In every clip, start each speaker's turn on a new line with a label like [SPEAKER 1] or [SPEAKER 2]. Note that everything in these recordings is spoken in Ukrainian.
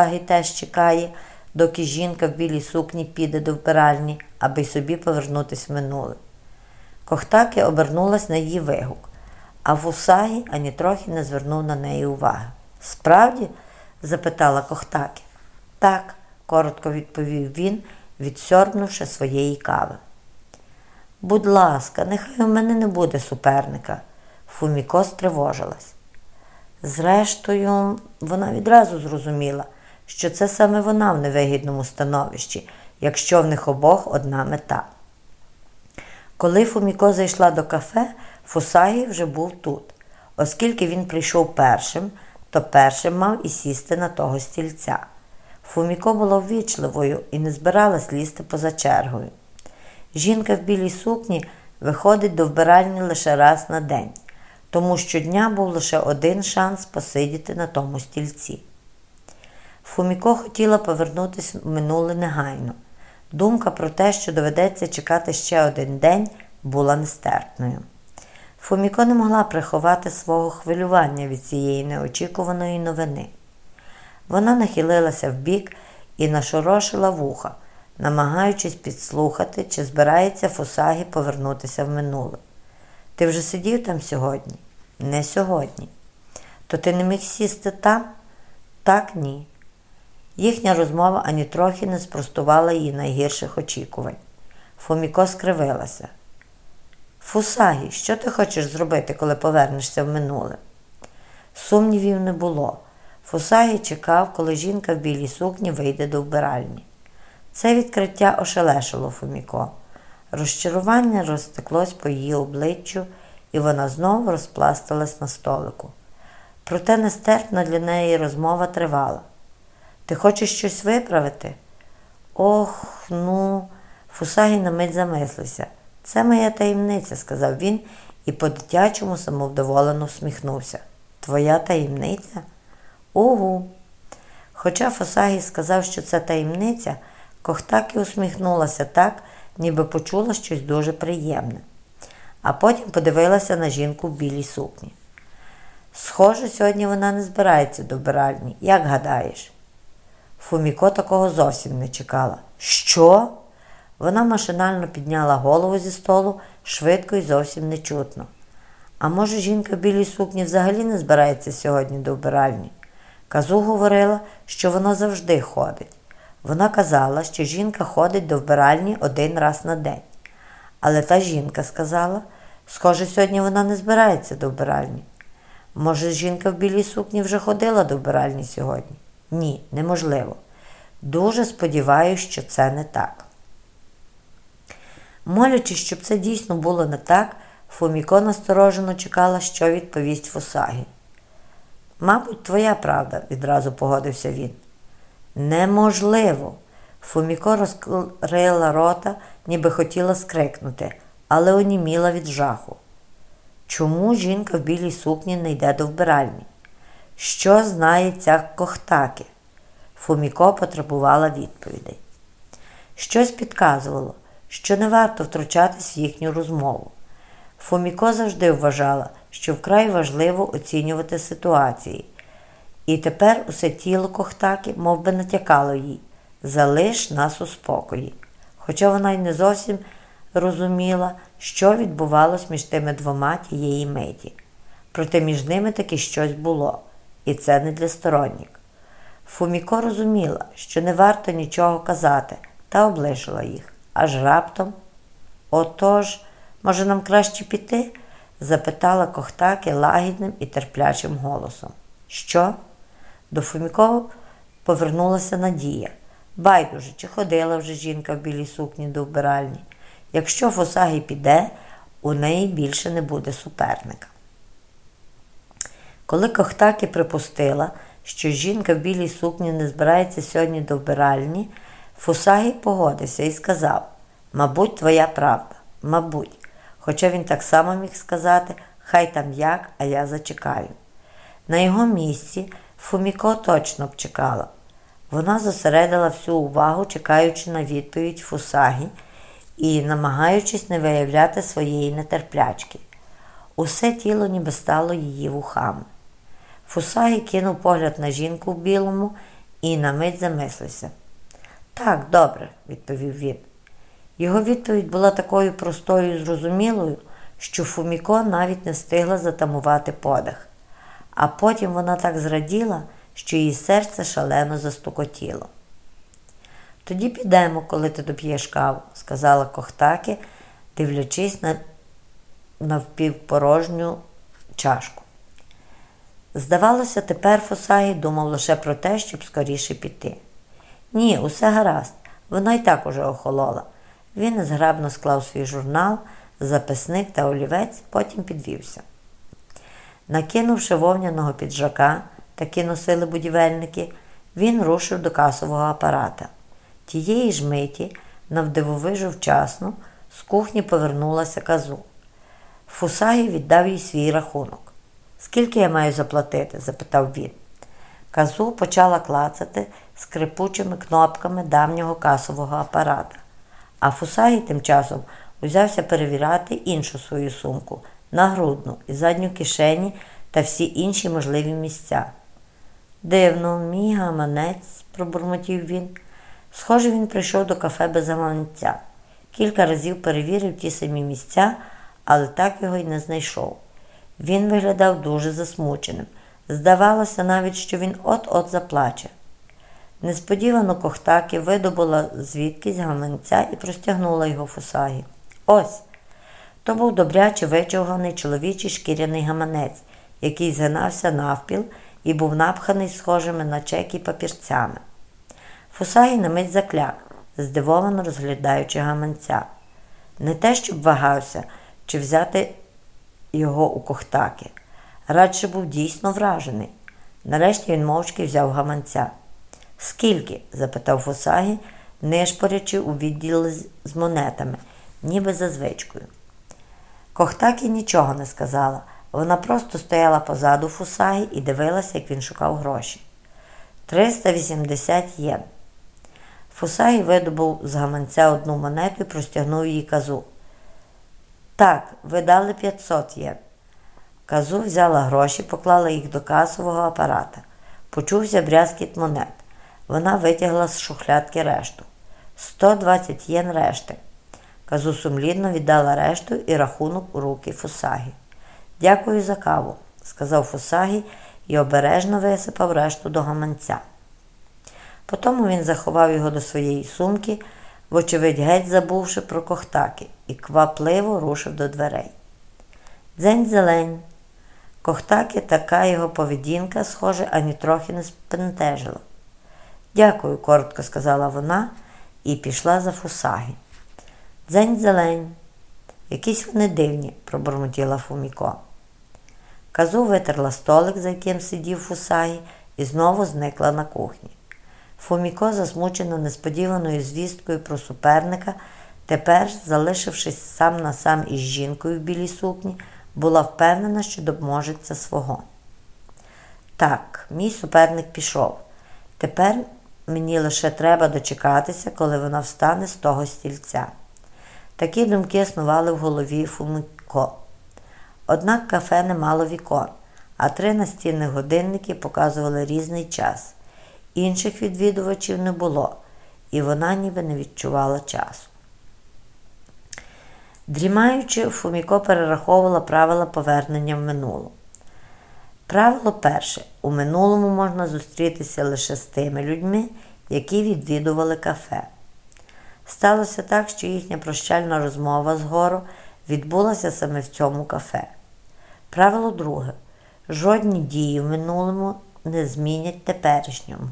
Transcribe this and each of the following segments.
[SPEAKER 1] Фусагі теж чекає, доки жінка в білій сукні піде до вбиральні, аби й собі повернутись в минуле. Кохтаки обернулась на її вигук, а Фусагі ані трохи не звернув на неї уваги. Справді? запитала Кохтаки. Так, коротко відповів він, відсьорбнувши своєї кави. Будь ласка, нехай у мене не буде суперника. Фуміко стривожилась. Зрештою, вона відразу зрозуміла, що це саме вона в невигідному становищі, якщо в них обох одна мета. Коли Фуміко зайшла до кафе, Фусагі вже був тут. Оскільки він прийшов першим, то першим мав і сісти на того стільця. Фуміко була ввічливою і не збиралась лізти поза чергою. Жінка в білій сукні виходить до вбиральні лише раз на день, тому щодня був лише один шанс посидіти на тому стільці. Фуміко хотіла повернутися в минуле негайно. Думка про те, що доведеться чекати ще один день, була нестерпною. Фуміко не могла приховати свого хвилювання від цієї неочікуваної новини. Вона нахилилася вбік і нашорошила вуха, намагаючись підслухати, чи збирається Фусагі повернутися в минуле. Ти вже сидів там сьогодні? Не сьогодні. То ти не міг сісти там? Так, ні. Їхня розмова ані не спростувала її найгірших очікувань. Фоміко скривилася. Фусагі, що ти хочеш зробити, коли повернешся в минуле? Сумнівів не було. Фусагі чекав, коли жінка в білій сукні вийде до вбиральні. Це відкриття ошелешило Фуміко. Розчарування розтеклось по її обличчю, і вона знову розпласталась на столику. Проте нестерпна для неї розмова тривала. Ти хочеш щось виправити? Ох, ну, Фусагі на мить замислився. Це моя таємниця, сказав він і по-дитячому самовдоволено всміхнувся. Твоя таємниця? Угу. Хоча Фусагі сказав, що це таємниця, Кохтакі усміхнулася так, ніби почула щось дуже приємне. А потім подивилася на жінку в білій сукні. Схоже, сьогодні вона не збирається до вбиральні. Як гадаєш? Фуміко такого зовсім не чекала. Що? Вона машинально підняла голову зі столу швидко і зовсім нечутно. А може, жінка в білій сукні взагалі не збирається сьогодні до вбиральні? Казу говорила, що вона завжди ходить. Вона казала, що жінка ходить до вбиральні один раз на день. Але та жінка сказала, схоже, сьогодні вона не збирається до вбиральні. Може, жінка в білій сукні вже ходила до вбиральні сьогодні? Ні, неможливо. Дуже сподіваюся, що це не так. Молячись, щоб це дійсно було не так, Фуміко насторожено чекала, що відповість Фусагі. Мабуть, твоя правда, відразу погодився він. Неможливо. Фуміко розкрила рота, ніби хотіла скрикнути, але оніміла від жаху. Чому жінка в білій сукні не йде до вбиральні? Що знає ця кохтаки? Фуміко потребувала відповідей. Щось підказувало, що не варто втручатись в їхню розмову. Фуміко завжди вважала, що вкрай важливо оцінювати ситуації. І тепер усе тіло кохтаки мов би, натякало їй залиш нас у спокої. Хоча вона й не зовсім розуміла, що відбувалось між тими двома тієї миті. Проте між ними таки щось було, і це не для сторонніх. Фуміко розуміла, що не варто нічого казати, та облишила їх. Аж раптом. Отож, може, нам краще піти? запитала Кохтаки лагідним і терплячим голосом. Що? До Фумікова повернулася Надія. Байдуже, чи ходила вже жінка в білій сукні до вбиральні. Якщо Фосагі піде, у неї більше не буде суперника. Коли Кохтаки припустила, що жінка в білій сукні не збирається сьогодні до вбиральні, Фусагі погодився і сказав: Мабуть, твоя правда, мабуть. Хоча він так само міг сказати, хай там як, а я зачекаю. На його місці Фуміко точно б чекала. Вона зосередила всю увагу, чекаючи на відповідь Фусагі і намагаючись не виявляти своєї нетерплячки. Усе тіло ніби стало її вухами. Фусагі кинув погляд на жінку в білому і на мить замислився. Так, добре, відповів він. Його відповідь була такою простою і зрозумілою, що Фуміко навіть не встигла затамувати подих. А потім вона так зраділа, що її серце шалено застукотіло. Тоді підемо, коли ти доп'єш каву, сказала Кохтаки, дивлячись на навпівпорожню чашку. Здавалося, тепер Фосагі думав лише про те, щоб скоріше піти. Ні, усе гаразд, вона й так уже охолола. Він незграбно склав свій журнал, записник та олівець, потім підвівся. Накинувши вовняного піджака, такі носили будівельники, він рушив до касового апарата. Тієї ж миті, навдивовижу вчасно, з кухні повернулася казу. Фусагі віддав їй свій рахунок. Скільки я маю заплатити? запитав він. Казу почала клацати скрипучими кнопками давнього касового апарата, а Фусагі тим часом узявся перевіряти іншу свою сумку нагрудну і задню кишені та всі інші можливі місця. Дивно, мій гаманець, пробурмотів він. Схоже, він прийшов до кафе без гаманця. Кілька разів перевірив ті самі місця, але так його й не знайшов. Він виглядав дуже засмученим. Здавалося навіть, що він от-от заплаче. Несподівано Кохтаки видобула звідкись гаманця і простягнула його фусагі. Ось. То був добряче вичовганий чоловічий шкіряний гаманець, який згинався навпіл і був напханий схожими на чеки папірцями. Фусагі на мить закляк, здивовано розглядаючи гаманця. Не те, щоб вагався, чи взяти його у кохтаки. Радше був дійсно вражений. Нарешті він мовчки взяв гаманця. Скільки? запитав Фусагі, нишпорячи у відділ з монетами, ніби за звичкою. Кохтакі нічого не сказала. Вона просто стояла позаду Фусагі і дивилася, як він шукав гроші. 380 єн. Фусагі видобув з гаманця одну монету і простягнув її казу. Так, ви дали 500 єн. Казу взяла гроші, поклала їх до касового апарата. Почувся брязкіт монет. Вона витягла з шухлядки решту. 120 єн решти. Казу сумлінно віддала решту і рахунок у руки Фусагі. Дякую за каву, сказав Фусагі і обережно висипав решту до гаманця. Потім він заховав його до своєї сумки, вочевидь, геть забувши про кохтаки, і квапливо рушив до дверей. Дзень зелень. Кохтаки така його поведінка, схоже, ані трохи не спентежила. Дякую, коротко сказала вона і пішла за фусаги. Дзень зелень. Якісь вони дивні, пробурмотіла Фуміко. Казу витерла столик, за яким сидів фусагі, і знову зникла на кухні. Фуміко, засмучена несподіваною звісткою про суперника, тепер, залишившись сам на сам із жінкою в білій сукні, була впевнена, що доможеться свого. Так, мій суперник пішов. Тепер мені лише треба дочекатися, коли вона встане з того стільця. Такі думки снували в голові Фуміко. Однак кафе не мало вікон, а три настінних годинники показували різний час. Інших відвідувачів не було, і вона ніби не відчувала часу. Дрімаючи, Фуміко перераховувала правила повернення в минулу. Правило перше: у минулому можна зустрітися лише з тими людьми, які відвідували кафе. Сталося так, що їхня прощальна розмова згору відбулася саме в цьому кафе. Правило друге: жодні дії в минулому не змінять теперішньому.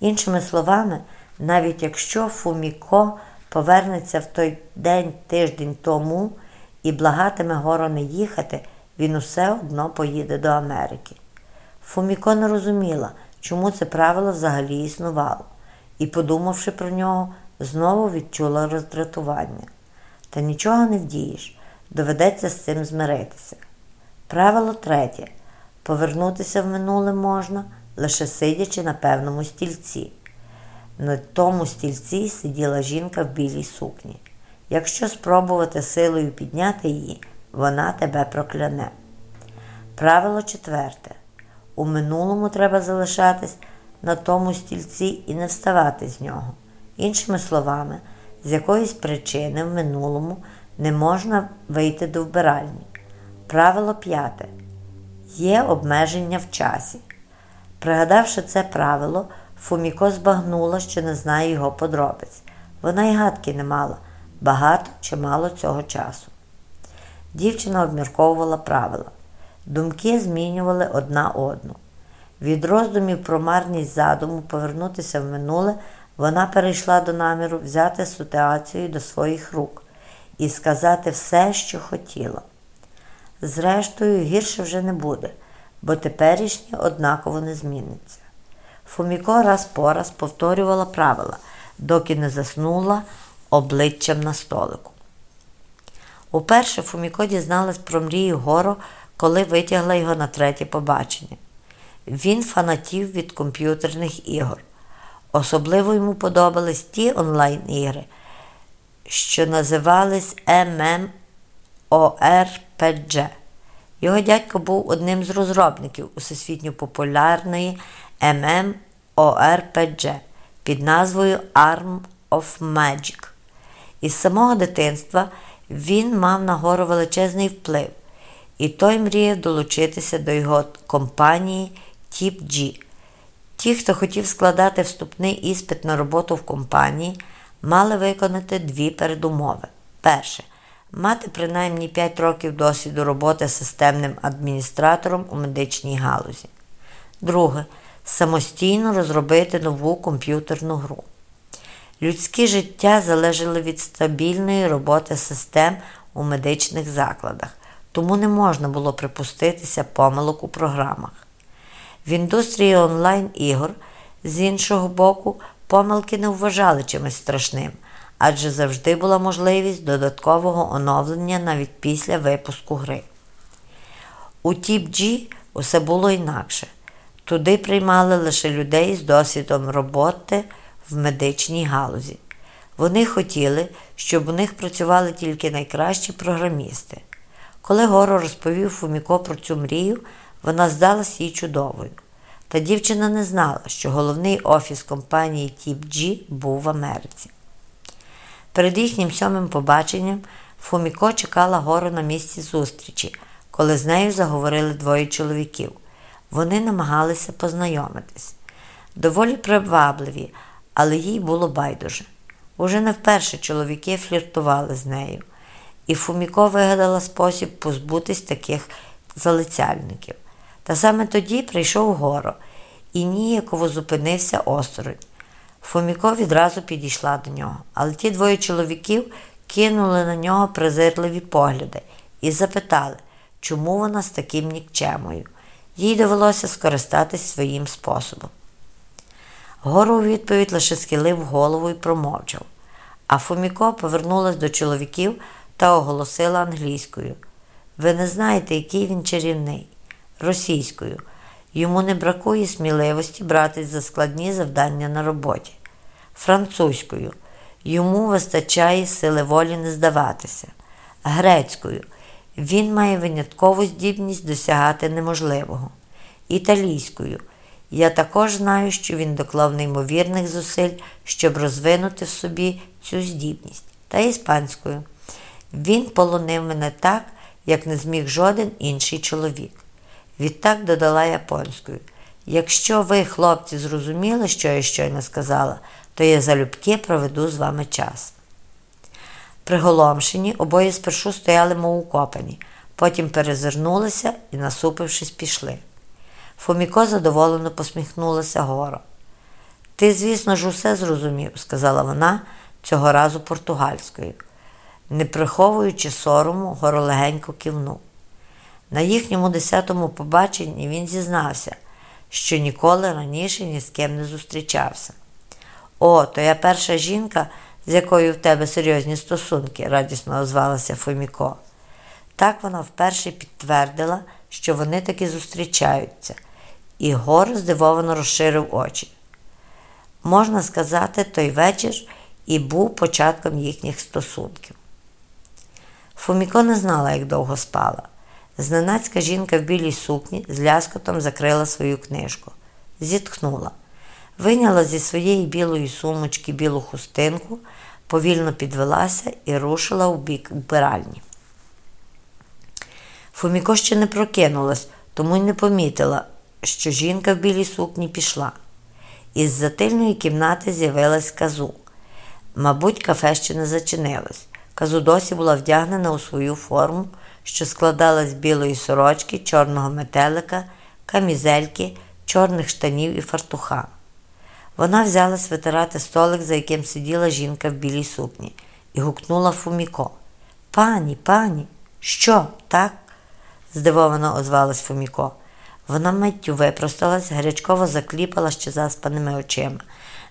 [SPEAKER 1] Іншими словами, навіть якщо Фуміко повернеться в той день тиждень тому і благатиме гору не їхати, він усе одно поїде до Америки. Фуміко не розуміла, чому це правило взагалі існувало, і, подумавши про нього, знову відчула роздратування. Та нічого не вдієш, доведеться з цим змиритися. Правило третє повернутися в минуле можна, лише сидячи на певному стільці. На тому стільці сиділа жінка в білій сукні. Якщо спробувати силою підняти її, вона тебе прокляне. Правило четверте. У минулому треба залишатись на тому стільці і не вставати з нього. Іншими словами, з якоїсь причини в минулому не можна вийти до вбиральні. Правило п'яте. Є обмеження в часі. Пригадавши це правило, Фуміко збагнула, що не знає його подробиць. Вона й гадки не мала, багато чи мало цього часу. Дівчина обмірковувала правила. Думки змінювали одна одну. Від роздумів про марність задуму повернутися в минуле вона перейшла до наміру взяти ситуацію до своїх рук і сказати все, що хотіла. Зрештою, гірше вже не буде, бо теперішнє однаково не зміниться. Фуміко раз по раз повторювала правила, доки не заснула обличчям на столику. Уперше Фуміко дізналась про мрію Горо, коли витягла його на третє побачення. Він фанатів від комп'ютерних ігор. Особливо йому подобались ті онлайн-ігри, що називались MMORPG. Його дядько був одним з розробників усесвітньо популярної MMORPG під назвою Arm of Magic. Із самого дитинства він мав на гору величезний вплив, і той мріяв долучитися до його компанії Тіп G. Ті, хто хотів складати вступний іспит на роботу в компанії, мали виконати дві передумови. Перше мати принаймні 5 років досвіду роботи системним адміністратором у медичній галузі. Друге самостійно розробити нову комп'ютерну гру. Людське життя залежало від стабільної роботи систем у медичних закладах, тому не можна було припуститися помилок у програмах. В індустрії онлайн-ігор, з іншого боку, помилки не вважали чимось страшним, адже завжди була можливість додаткового оновлення навіть після випуску гри. У TipG усе було інакше. Туди приймали лише людей з досвідом роботи в медичній галузі. Вони хотіли, щоб у них працювали тільки найкращі програмісти. Коли Горо розповів Фуміко про цю мрію, вона здалась їй чудовою. Та дівчина не знала, що головний офіс компанії Тіп TipG був в Америці. Перед їхнім сьомим побаченням Фуміко чекала гору на місці зустрічі, коли з нею заговорили двоє чоловіків. Вони намагалися познайомитись. Доволі привабливі, але їй було байдуже. Уже не вперше чоловіки фліртували з нею, і Фуміко вигадала спосіб позбутись таких залицяльників. Та саме тоді прийшов горо і ніяково зупинився осторонь. Фоміко відразу підійшла до нього, але ті двоє чоловіків кинули на нього презирливі погляди і запитали, чому вона з таким нікчемою. Їй довелося скористатись своїм способом. Гору у відповідь лише схилив голову і промовчав, а Фоміко повернулась до чоловіків та оголосила англійською. Ви не знаєте, який він чарівний, російською. Йому не бракує сміливості братись за складні завдання на роботі. Французькою. Йому вистачає сили волі не здаватися. Грецькою. Він має виняткову здібність досягати неможливого. Італійською. Я також знаю, що він доклав неймовірних зусиль, щоб розвинути в собі цю здібність. Та іспанською. Він полонив мене так, як не зміг жоден інший чоловік. Відтак додала японською. Якщо ви, хлопці, зрозуміли, що я щойно сказала, то я залюбки проведу з вами час. Приголомшені, обоє спершу стояли мов укопані, потім перезирнулися і, насупившись, пішли. Фоміко задоволено посміхнулася горо. Ти, звісно ж, усе зрозумів, сказала вона цього разу португальською. Не приховуючи сорому, горо легенько кивнув. На їхньому десятому побаченні він зізнався, що ніколи раніше ні з ким не зустрічався. О, то я перша жінка, з якою в тебе серйозні стосунки, радісно озвалася Фоміко. Так вона вперше підтвердила, що вони таки зустрічаються, і Гор здивовано розширив очі. Можна сказати, той вечір і був початком їхніх стосунків. Фоміко не знала, як довго спала. Зненацька жінка в білій сукні з ляскотом закрила свою книжку. Зітхнула. виняла зі своєї білої сумочки білу хустинку, повільно підвелася і рушила у бік вбиральні. Фуміко ще не прокинулась, тому й не помітила, що жінка в білій сукні пішла. Із затильної кімнати з'явилась казу. Мабуть, кафе ще не зачинилось. Казу досі була вдягнена у свою форму, що складалась з білої сорочки, чорного метелика, камізельки, чорних штанів і фартуха. Вона взялась витирати столик, за яким сиділа жінка в білій сукні, і гукнула Фуміко. Пані, пані, що, так? здивовано озвалась Фуміко. Вона миттю випросталась, гарячково закліпала ще заспаними очима,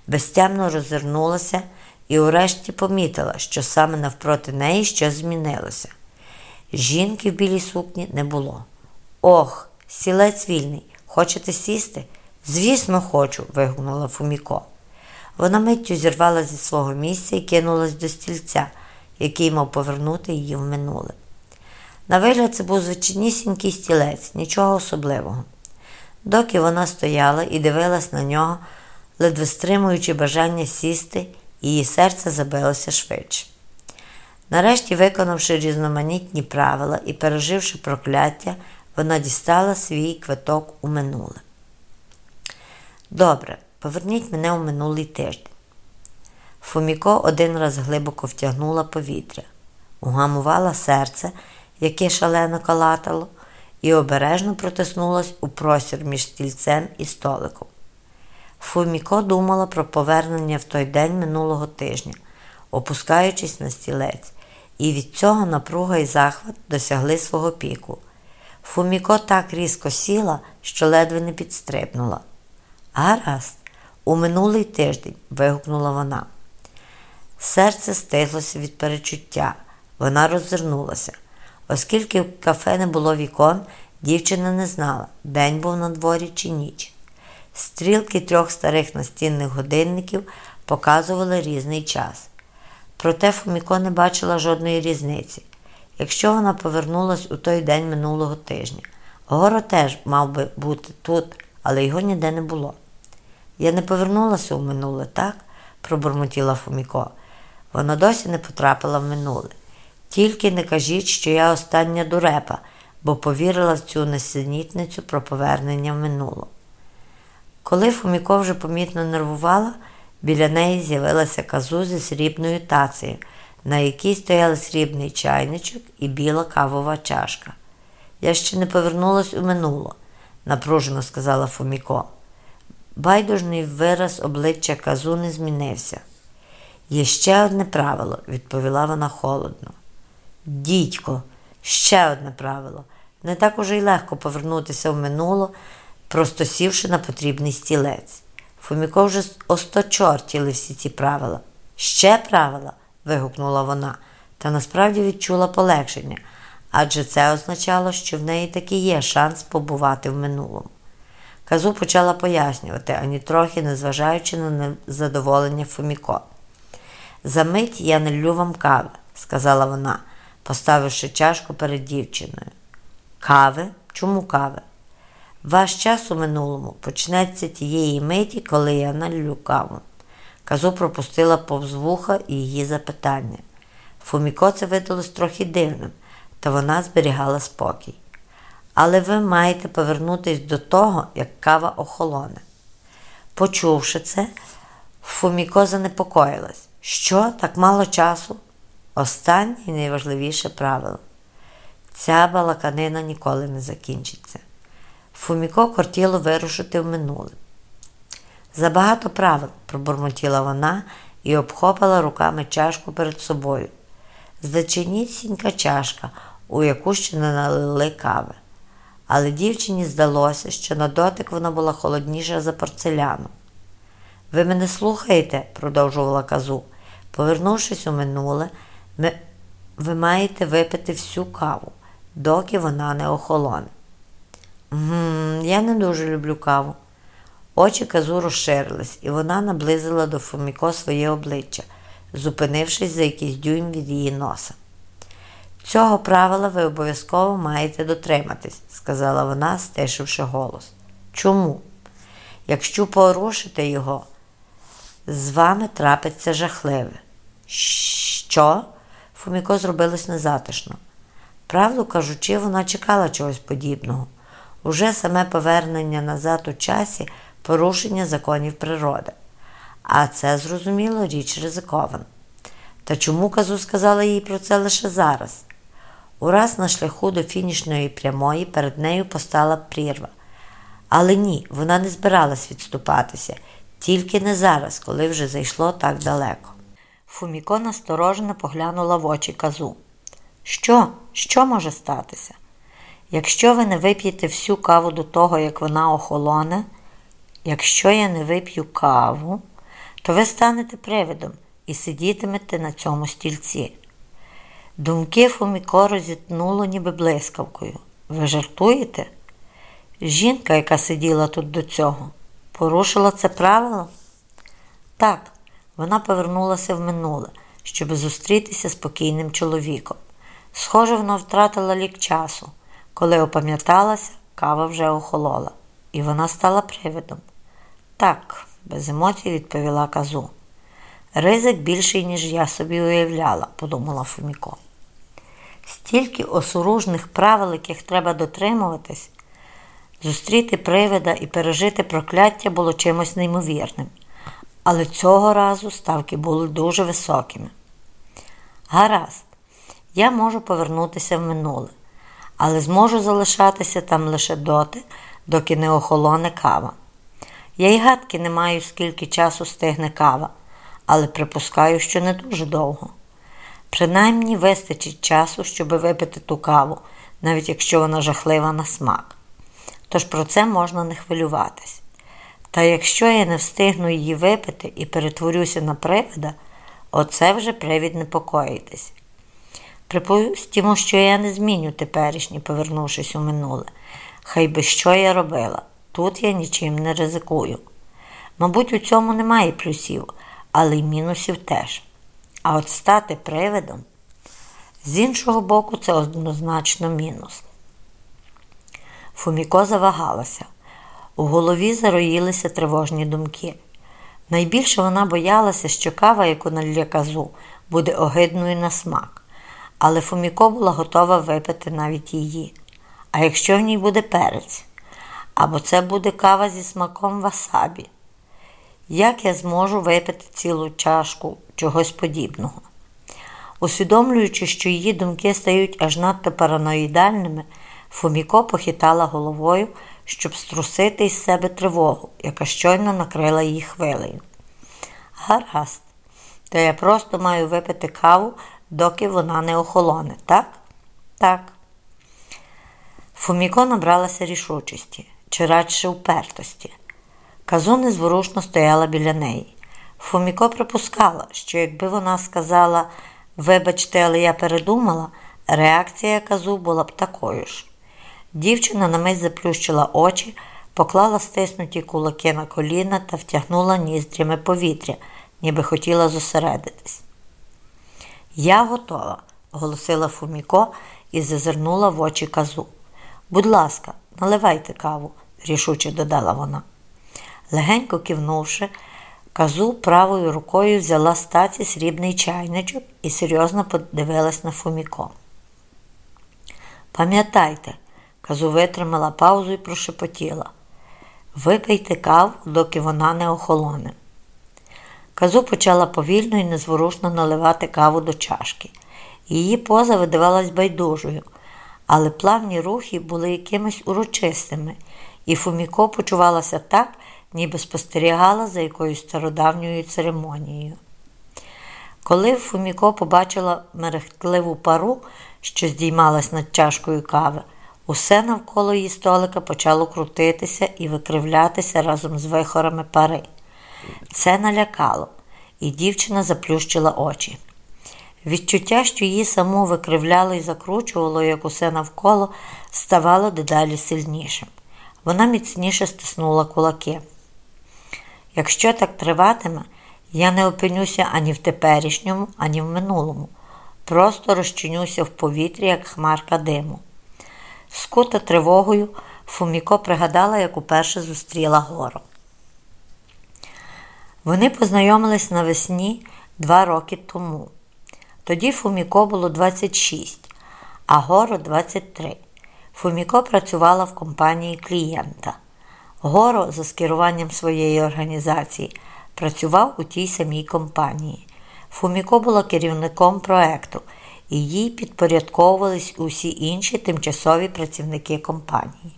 [SPEAKER 1] безтямно розвернулася і урешті помітила, що саме навпроти неї щось змінилося. Жінки в білій сукні не було. Ох, сілець вільний. Хочете сісти? Звісно, хочу. вигукнула Фуміко. Вона миттю зірвала зі свого місця і кинулась до стільця, який мав повернути її в минуле. На вигляд це був звичайнісінький стілець, нічого особливого. Доки вона стояла і дивилась на нього, ледве стримуючи бажання сісти, її серце забилося швидше. Нарешті, виконавши різноманітні правила і переживши прокляття, вона дістала свій квиток у минуле. Добре, поверніть мене у минулий тиждень. Фуміко один раз глибоко втягнула повітря, угамувала серце, яке шалено калатало, і обережно протиснулась у простір між стільцем і столиком. Фуміко думала про повернення в той день минулого тижня, опускаючись на стілець, і від цього напруга і захват досягли свого піку. Фуміко так різко сіла, що ледве не підстрибнула. Гаразд, у минулий тиждень, вигукнула вона. Серце стислося від перечуття. Вона роззирнулася. Оскільки в кафе не було вікон, дівчина не знала, день був на дворі чи ніч. Стрілки трьох старих настінних годинників показували різний час. Проте Фоміко не бачила жодної різниці. Якщо вона повернулась у той день минулого тижня, Горо теж мав би бути тут, але його ніде не було. Я не повернулася у минуле, так? пробурмотіла Фоміко. Вона досі не потрапила в минуле. Тільки не кажіть, що я остання дурепа, бо повірила в цю несенітницю про повернення в минуло. Коли Фоміко вже помітно нервувала, біля неї з'явилася казу зі срібною тацею, на якій стояли срібний чайничок і біла кавова чашка. Я ще не повернулась у минуло, напружено сказала Фоміко. Байдужний вираз обличчя казу не змінився. Є ще одне правило, відповіла вона холодно. Дідько, ще одне правило. Не так уже й легко повернутися в минуло, просто сівши на потрібний стілець. Фоміко вже осточортіли всі ці правила. Ще правила? вигукнула вона, та насправді відчула полегшення, адже це означало, що в неї таки є шанс побувати в минулому. Казу почала пояснювати, ані трохи незважаючи на незадоволення Фоміко. Замить я не лю вам кави, сказала вона, поставивши чашку перед дівчиною. Кави? Чому кави? Ваш час у минулому почнеться тієї миті, коли я налю каву. Казу пропустила повз вуха і її запитання. Фуміко це видалось трохи дивним, та вона зберігала спокій. Але ви маєте повернутися до того, як кава охолоне. Почувши це, Фуміко занепокоїлась. Що, так мало часу? Останнє і найважливіше правило. Ця балаканина ніколи не закінчиться. Фуміко кортіло вирушити в минуле. Забагато правил, пробурмотіла вона і обхопила руками чашку перед собою. Зачинісінька чашка, у яку ще не налили кави. Але дівчині здалося, що на дотик вона була холодніша за порцеляну. Ви мене слухаєте, продовжувала казу. Повернувшись у минуле, ми... ви маєте випити всю каву, доки вона не охолоне. «Гм, Я не дуже люблю каву. Очі казу розширились, і вона наблизила до Фоміко своє обличчя, зупинившись за якийсь дюйм від її носа. Цього правила ви обов'язково маєте дотриматись, сказала вона, стишивши голос. Чому? Якщо порушите його, з вами трапиться жахливе. Що? Фуміко зробилось незатишно. Правду кажучи, вона чекала чогось подібного. Уже саме повернення назад у часі порушення законів природи. А це, зрозуміло, річ ризикована. Та чому казу сказала їй про це лише зараз? Ураз на шляху до фінішної прямої перед нею постала прірва. Але ні, вона не збиралась відступатися, тільки не зараз, коли вже зайшло так далеко. Фуміко насторожено поглянула в очі казу. Що? Що може статися? Якщо ви не вип'єте всю каву до того, як вона охолоне, якщо я не вип'ю каву, то ви станете привидом і сидітимете на цьому стільці. Думки Фуміко розітнуло ніби блискавкою. Ви жартуєте? Жінка, яка сиділа тут до цього, порушила це правило? Так, вона повернулася в минуле, щоб зустрітися з покійним чоловіком. Схоже, вона втратила лік часу. Коли опам'яталася, кава вже охолола, і вона стала привидом. Так, без емоцій відповіла казу. Ризик більший, ніж я собі уявляла, подумала Фуміко. Стільки осоружних правил, яких треба дотримуватись, зустріти привида і пережити прокляття було чимось неймовірним. Але цього разу ставки були дуже високими. Гаразд, я можу повернутися в минуле, але зможу залишатися там лише доти, доки не охолоне кава. Я й гадки не маю, скільки часу стигне кава, але припускаю, що не дуже довго. Принаймні вистачить часу, щоб випити ту каву, навіть якщо вона жахлива на смак. Тож про це можна не хвилюватись. Та якщо я не встигну її випити і перетворюся на привида, оце вже привід непокоїтись. Припустімо, що я не зміню теперішнє, повернувшись у минуле. Хай би що я робила, тут я нічим не ризикую. Мабуть, у цьому немає плюсів, але й мінусів теж. А от стати привидом, з іншого боку, це однозначно мінус. Фуміко завагалася. У голові зароїлися тривожні думки. Найбільше вона боялася, що кава, яку налє казу, буде огидною на смак, але Фуміко була готова випити навіть її. А якщо в ній буде перець, або це буде кава зі смаком васабі, як я зможу випити цілу чашку чогось подібного? Усвідомлюючи, що її думки стають аж надто параноїдальними, Фуміко похитала головою, щоб струсити із себе тривогу, яка щойно накрила її хвилею. Гаразд, то я просто маю випити каву, доки вона не охолоне, так? Так. Фуміко набралася рішучості, чи радше упертості. Казу незворушно стояла біля неї. Фуміко припускала, що якби вона сказала Вибачте, але я передумала, реакція казу була б такою ж. Дівчина на мить заплющила очі, поклала стиснуті кулаки на коліна та втягнула ніздрями повітря, ніби хотіла зосередитись. Я готова, оголосила Фуміко і зазирнула в очі казу. Будь ласка, наливайте каву, рішуче додала вона. Легенько кивнувши, казу правою рукою взяла з срібний чайничок і серйозно подивилась на Фуміко. Пам'ятайте, казу витримала паузу і прошепотіла. Випийте каву, доки вона не охолоне. Казу почала повільно і незворушно наливати каву до чашки. Її поза видавалась байдужою, але плавні рухи були якимись урочистими, і Фуміко почувалася так, ніби спостерігала за якоюсь стародавньою церемонією. Коли Фуміко побачила мерехтливу пару, що здіймалась над чашкою кави, усе навколо її столика почало крутитися і викривлятися разом з вихорами пари. Це налякало, і дівчина заплющила очі. Відчуття, що її саму викривляло і закручувало, як усе навколо, ставало дедалі сильнішим. Вона міцніше стиснула кулаки. Якщо так триватиме, я не опинюся ані в теперішньому, ані в минулому. Просто розчинюся в повітрі, як хмарка диму. Скута тривогою, Фуміко пригадала, як уперше зустріла гору. Вони познайомились навесні два роки тому. Тоді Фуміко було 26, а Горо 23. Фуміко працювала в компанії клієнта. Горо, за скеруванням своєї організації, працював у тій самій компанії. Фуміко була керівником проекту, і їй підпорядковувались усі інші тимчасові працівники компанії.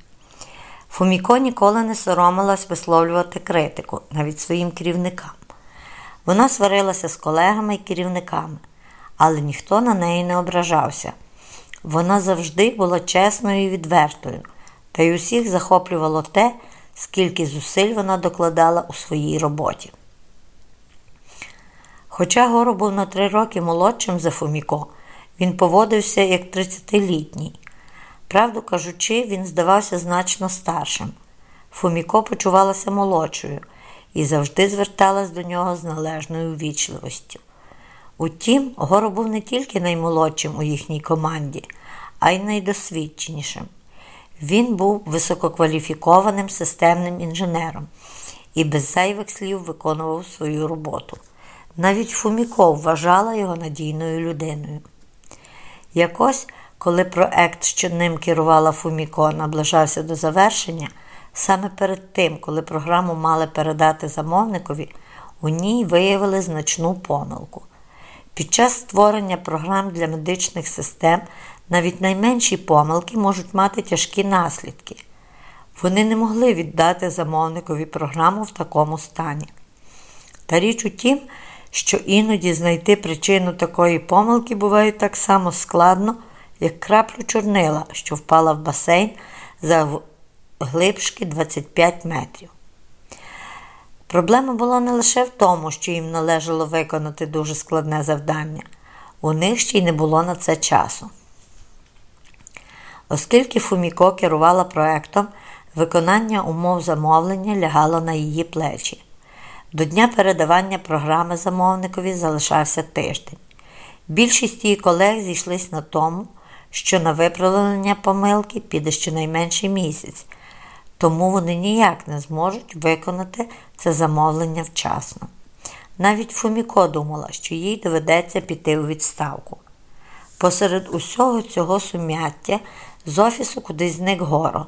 [SPEAKER 1] Фуміко ніколи не соромилась висловлювати критику навіть своїм керівникам. Вона сварилася з колегами і керівниками, але ніхто на неї не ображався. Вона завжди була чесною і відвертою, та й усіх захоплювало те, скільки зусиль вона докладала у своїй роботі. Хоча Горо був на три роки молодшим за Фуміко, він поводився як 30-літній. Правду кажучи, він здавався значно старшим. Фуміко почувалася молодшою і завжди зверталась до нього з належною ввічливостю. Утім, Горо був не тільки наймолодшим у їхній команді, а й найдосвідченішим. Він був висококваліфікованим системним інженером і без зайвих слів виконував свою роботу. Навіть Фуміко вважала його надійною людиною. Якось, коли проект, що ним керувала Фуміко, наближався до завершення, саме перед тим, коли програму мали передати замовникові, у ній виявили значну помилку. Під час створення програм для медичних систем навіть найменші помилки можуть мати тяжкі наслідки. Вони не могли віддати замовникові програму в такому стані. Та річ у тім, що іноді знайти причину такої помилки буває так само складно, як краплю чорнила, що впала в басейн за глибшки 25 метрів. Проблема була не лише в тому, що їм належало виконати дуже складне завдання, у них ще й не було на це часу. Оскільки Фуміко керувала проектом, виконання умов замовлення лягало на її плечі. До дня передавання програми замовникові залишався тиждень. Більшість її колег зійшлись на тому, що на виправлення помилки піде щонайменше місяць, тому вони ніяк не зможуть виконати це замовлення вчасно. Навіть Фуміко думала, що їй доведеться піти у відставку. Посеред усього цього сум'яття з офісу кудись зник горо.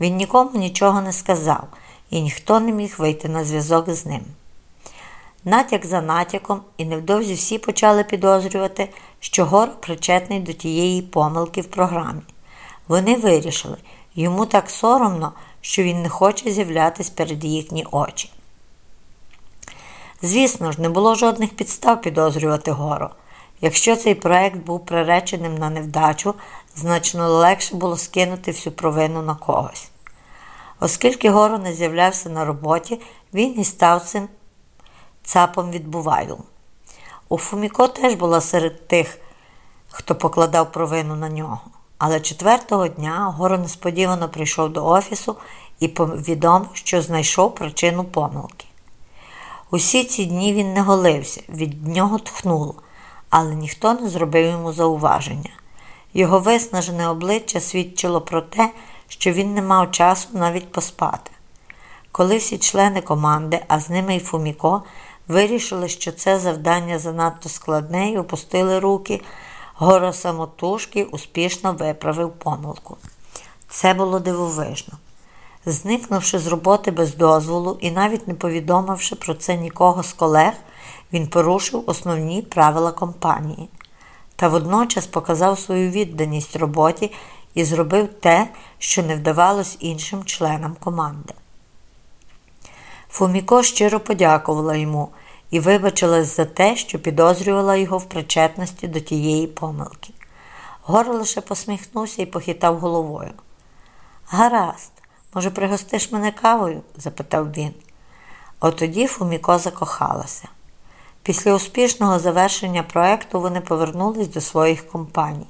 [SPEAKER 1] Він нікому нічого не сказав, і ніхто не міг вийти на зв'язок з ним. Натяк за натяком, і невдовзі всі почали підозрювати, що Горо причетний до тієї помилки в програмі. Вони вирішили, йому так соромно, що він не хоче з'являтися перед їхні очі. Звісно ж, не було жодних підстав підозрювати Горо. Якщо цей проект був приреченим на невдачу, значно легше було скинути всю провину на когось. Оскільки Горо не з'являвся на роботі, він і став цим цапом від. У Фуміко теж була серед тих, хто покладав провину на нього. Але четвертого дня Горо несподівано прийшов до офісу і повідомив, що знайшов причину помилки. Усі ці дні він не голився, від нього тхнуло, але ніхто не зробив йому зауваження. Його виснажене обличчя свідчило про те, що він не мав часу навіть поспати. Коли всі члени команди, а з ними й Фуміко, вирішили, що це завдання занадто складне і опустили руки, Горо самотужки успішно виправив помилку. Це було дивовижно. Зникнувши з роботи без дозволу і навіть не повідомивши про це нікого з колег, він порушив основні правила компанії та водночас показав свою відданість роботі і зробив те, що не вдавалось іншим членам команди. Фуміко щиро подякувала йому і вибачилась за те, що підозрювала його в причетності до тієї помилки. Гор лише посміхнувся і похитав головою. Гаразд, може, пригостиш мене кавою? запитав він. Отоді Фуміко закохалася. Після успішного завершення проекту вони повернулись до своїх компаній,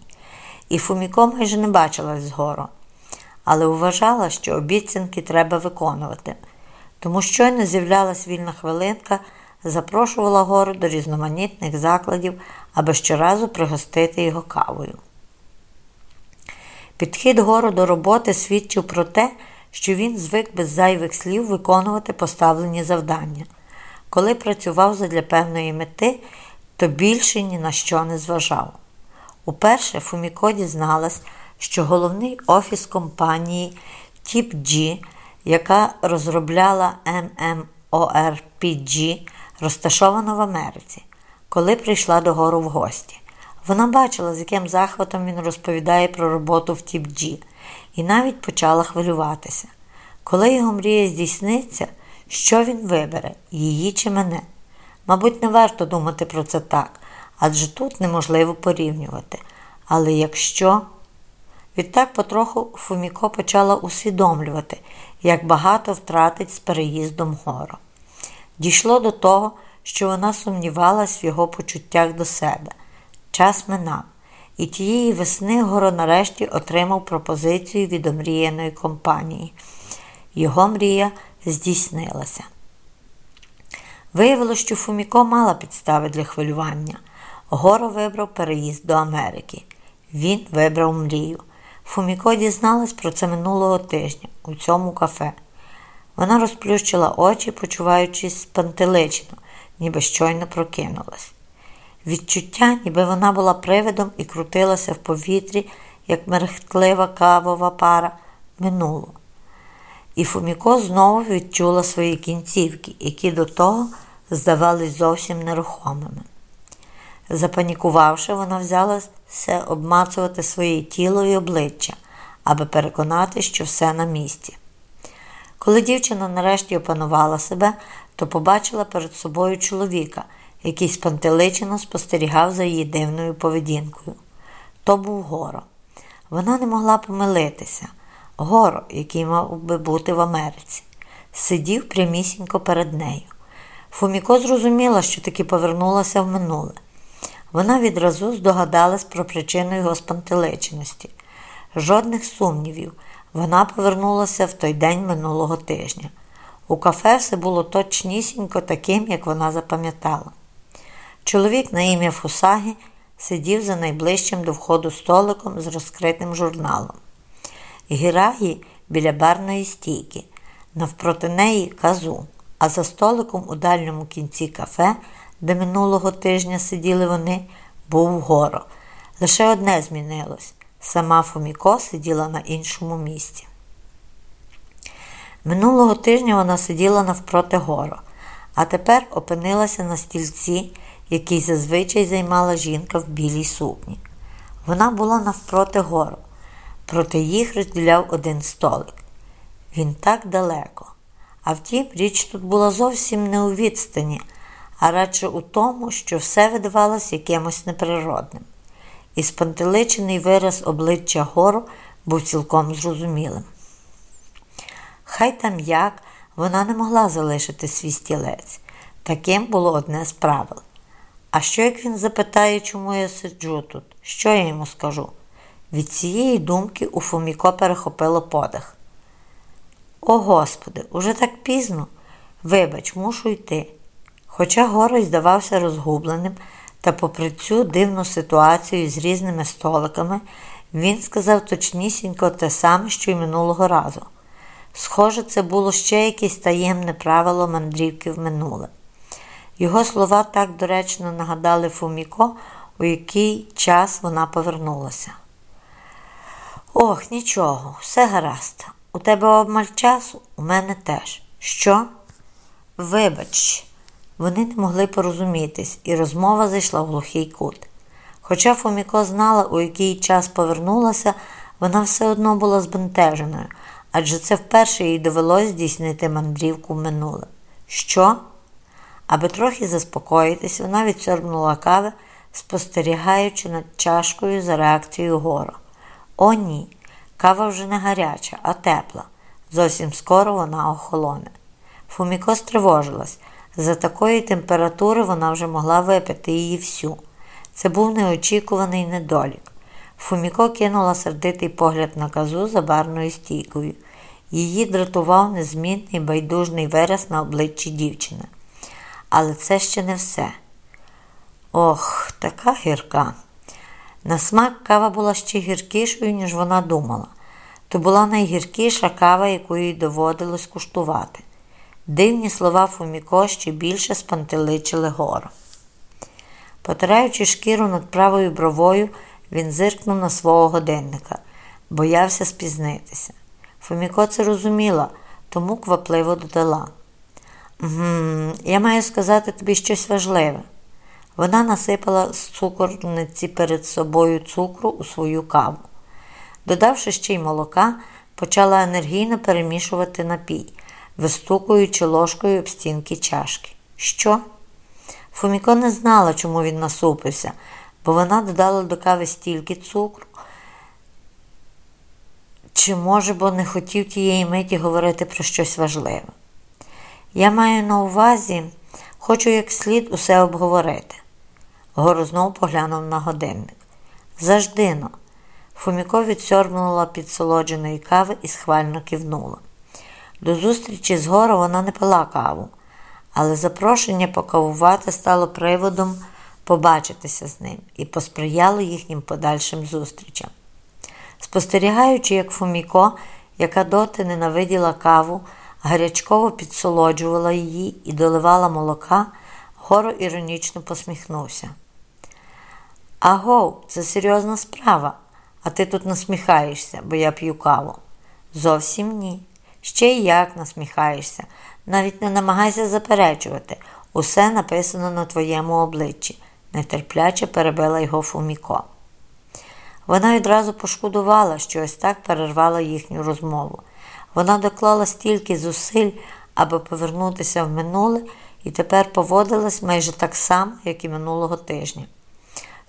[SPEAKER 1] і Фуміко майже не бачилась згору, але вважала, що обіцянки треба виконувати. Тому щойно з'являлась вільна хвилинка, запрошувала гору до різноманітних закладів, аби щоразу пригостити його кавою. Підхід гору до роботи свідчив про те, що він звик без зайвих слів виконувати поставлені завдання. коли працював задля певної мети, то більше ні на що не зважав. Уперше Фуміко дізналась, що головний офіс компанії Тіп G, яка розробляла MMORPG, розташована в Америці, коли прийшла до гору в гості. Вона бачила, з яким захватом він розповідає про роботу в Тіп G, і навіть почала хвилюватися. Коли його мрія здійсниться, що він вибере, її чи мене? Мабуть, не варто думати про це так, адже тут неможливо порівнювати. Але якщо. Відтак потроху Фуміко почала усвідомлювати, як багато втратить з переїздом гору. Дійшло до того, що вона сумнівалась в його почуттях до себе. Час минав, і тієї весни Горо нарешті отримав пропозицію від омріяної компанії. Його мрія здійснилася. Виявилося, що Фуміко мала підстави для хвилювання. Горо вибрав переїзд до Америки. Він вибрав мрію. Фуміко дізналась про це минулого тижня у цьому кафе. Вона розплющила очі, почуваючись спантелично, ніби щойно прокинулась. Відчуття, ніби вона була привидом і крутилася в повітрі, як мерехтлива кавова пара, минуло. І Фуміко знову відчула свої кінцівки, які до того здавались зовсім нерухомими. Запанікувавши, вона взялася обмацувати своє тіло і обличчя, аби переконати, що все на місці. Коли дівчина нарешті опанувала себе, то побачила перед собою чоловіка, який спантеличено спостерігав за її дивною поведінкою. То був горо. Вона не могла помилитися. Горо, який мав би бути в Америці, сидів прямісінько перед нею. Фуміко зрозуміла, що таки повернулася в минуле. Вона відразу здогадалась про причину його спантеличеності. Жодних сумнівів, вона повернулася в той день минулого тижня. У кафе все було точнісінько таким, як вона запам'ятала. Чоловік на ім'я Фусагі сидів за найближчим до входу столиком з розкритим журналом. Гірагі біля барної стійки, навпроти неї казу, а за столиком у дальньому кінці кафе де минулого тижня сиділи вони, був горо. Лише одне змінилось сама Фоміко сиділа на іншому місці. Минулого тижня вона сиділа навпроти горо, а тепер опинилася на стільці, який зазвичай займала жінка в білій сукні. Вона була навпроти гору, проти їх розділяв один столик. Він так далеко. А втім, річ тут була зовсім не у відстані, а радше у тому, що все видавалось якимось неприродним. І спантеличений вираз обличчя гору був цілком зрозумілим. Хай там як, вона не могла залишити свій стілець. Таким було одне з правил. А що як він запитає, чому я сиджу тут? Що я йому скажу? Від цієї думки у Фоміко перехопило подих. О Господи, уже так пізно. Вибач, мушу йти. Хоча Горой здавався розгубленим, та, попри цю дивну ситуацію з різними столиками, він сказав точнісінько те саме, що й минулого разу. Схоже, це було ще якесь таємне правило мандрівки в минуле. Його слова так доречно нагадали Фуміко, у який час вона повернулася. Ох, нічого, все гаразд. У тебе обмаль часу, у мене теж. Що? Вибач. Вони не могли порозумітись, і розмова зайшла в глухий кут. Хоча Фоміко знала, у який час повернулася, вона все одно була збентеженою, адже це вперше їй довелось здійснити мандрівку в минуле. Що? Аби трохи заспокоїтись, вона відсорбнула кави, спостерігаючи над чашкою за реакцією гору. О, ні, кава вже не гаряча, а тепла. Зовсім скоро вона охолоне. Фуміко стривожилась. За такої температури вона вже могла випити її всю. Це був неочікуваний недолік. Фуміко кинула сердитий погляд на казу за барною стійкою. Її дратував незмінний байдужний вираз на обличчі дівчини. Але це ще не все. Ох, така гірка. На смак кава була ще гіркішою, ніж вона думала. То була найгіркіша кава, яку їй доводилось куштувати. Дивні слова Фуміко ще більше спантеличили гору. Потираючи шкіру над правою бровою, він зиркнув на свого годинника, боявся спізнитися. Фуміко це розуміла, тому квапливо додала. «Гм, Я маю сказати тобі щось важливе. Вона насипала з цукорниці перед собою цукру у свою каву. Додавши ще й молока, почала енергійно перемішувати напій, вистукуючи ложкою об стінки чашки. Що? Фуміко не знала, чому він насупився, бо вона додала до кави стільки цукру. Чи, може, бо не хотів тієї миті говорити про щось важливе. Я маю на увазі, хочу як слід усе обговорити. Горо знов поглянув на годинник. Заждино. Фуміко відсьорбнула підсолодженої кави і схвально кивнула. До зустрічі з Горо вона не пила каву, але запрошення покавувати стало приводом побачитися з ним і посприяло їхнім подальшим зустрічам. Спостерігаючи, як Фуміко, яка доти ненавиділа каву, гарячково підсолоджувала її і доливала молока, Горо іронічно посміхнувся. Агов, це серйозна справа, а ти тут насміхаєшся, бо я п'ю каву. Зовсім ні. Ще й як насміхаєшся. Навіть не намагайся заперечувати. Усе написано на твоєму обличчі, нетерпляче перебила його Фуміко. Вона відразу пошкодувала, що ось так перервала їхню розмову. Вона доклала стільки зусиль, аби повернутися в минуле, і тепер поводилась майже так само, як і минулого тижня.